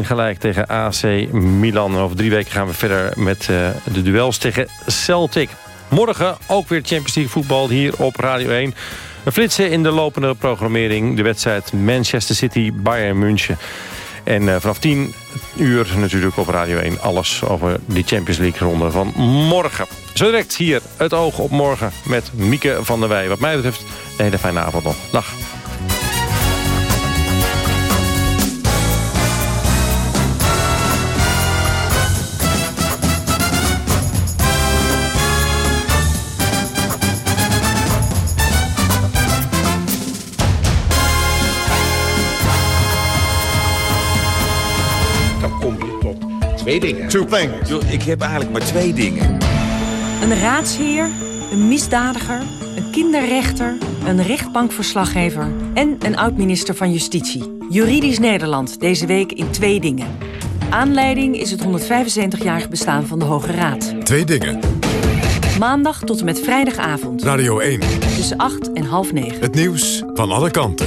S16: gelijk tegen AC Milan. Over drie weken gaan we verder met uh, de duels tegen Celtic. Morgen ook weer Champions League voetbal hier op Radio 1. We flitsen in de lopende programmering de wedstrijd Manchester City-Bayern München. En uh, vanaf 10 uur natuurlijk op Radio 1 alles over die Champions League ronde van morgen. Zo direct hier het oog op morgen met Mieke van der Wij. Wat mij betreft een hele fijne avond nog. Dag.
S27: Twee dingen. Two things. Yo, ik heb eigenlijk maar twee dingen.
S28: Een raadsheer, een misdadiger, een kinderrechter, een rechtbankverslaggever... en een oud-minister van Justitie. Juridisch Nederland, deze week in Twee Dingen. Aanleiding is het 175-jarig bestaan van de Hoge Raad.
S4: Twee Dingen.
S28: Maandag tot en met vrijdagavond.
S4: Radio 1.
S28: Tussen 8 en half 9.
S4: Het nieuws van alle kanten.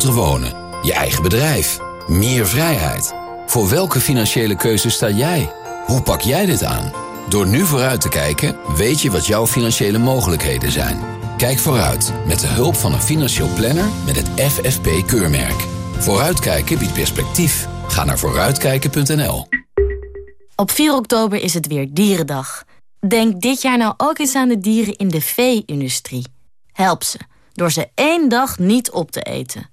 S29: groter wonen, je eigen bedrijf, meer vrijheid. Voor welke financiële keuze sta jij? Hoe pak jij dit aan? Door nu vooruit te kijken, weet je wat jouw financiële mogelijkheden zijn. Kijk vooruit met de hulp van een financieel planner met het FFP-keurmerk. Vooruitkijken biedt perspectief. Ga naar vooruitkijken.nl.
S30: Op 4 oktober is het weer Dierendag. Denk dit jaar nou ook eens aan de dieren in de vee-industrie. Help ze, door ze één dag niet op te eten.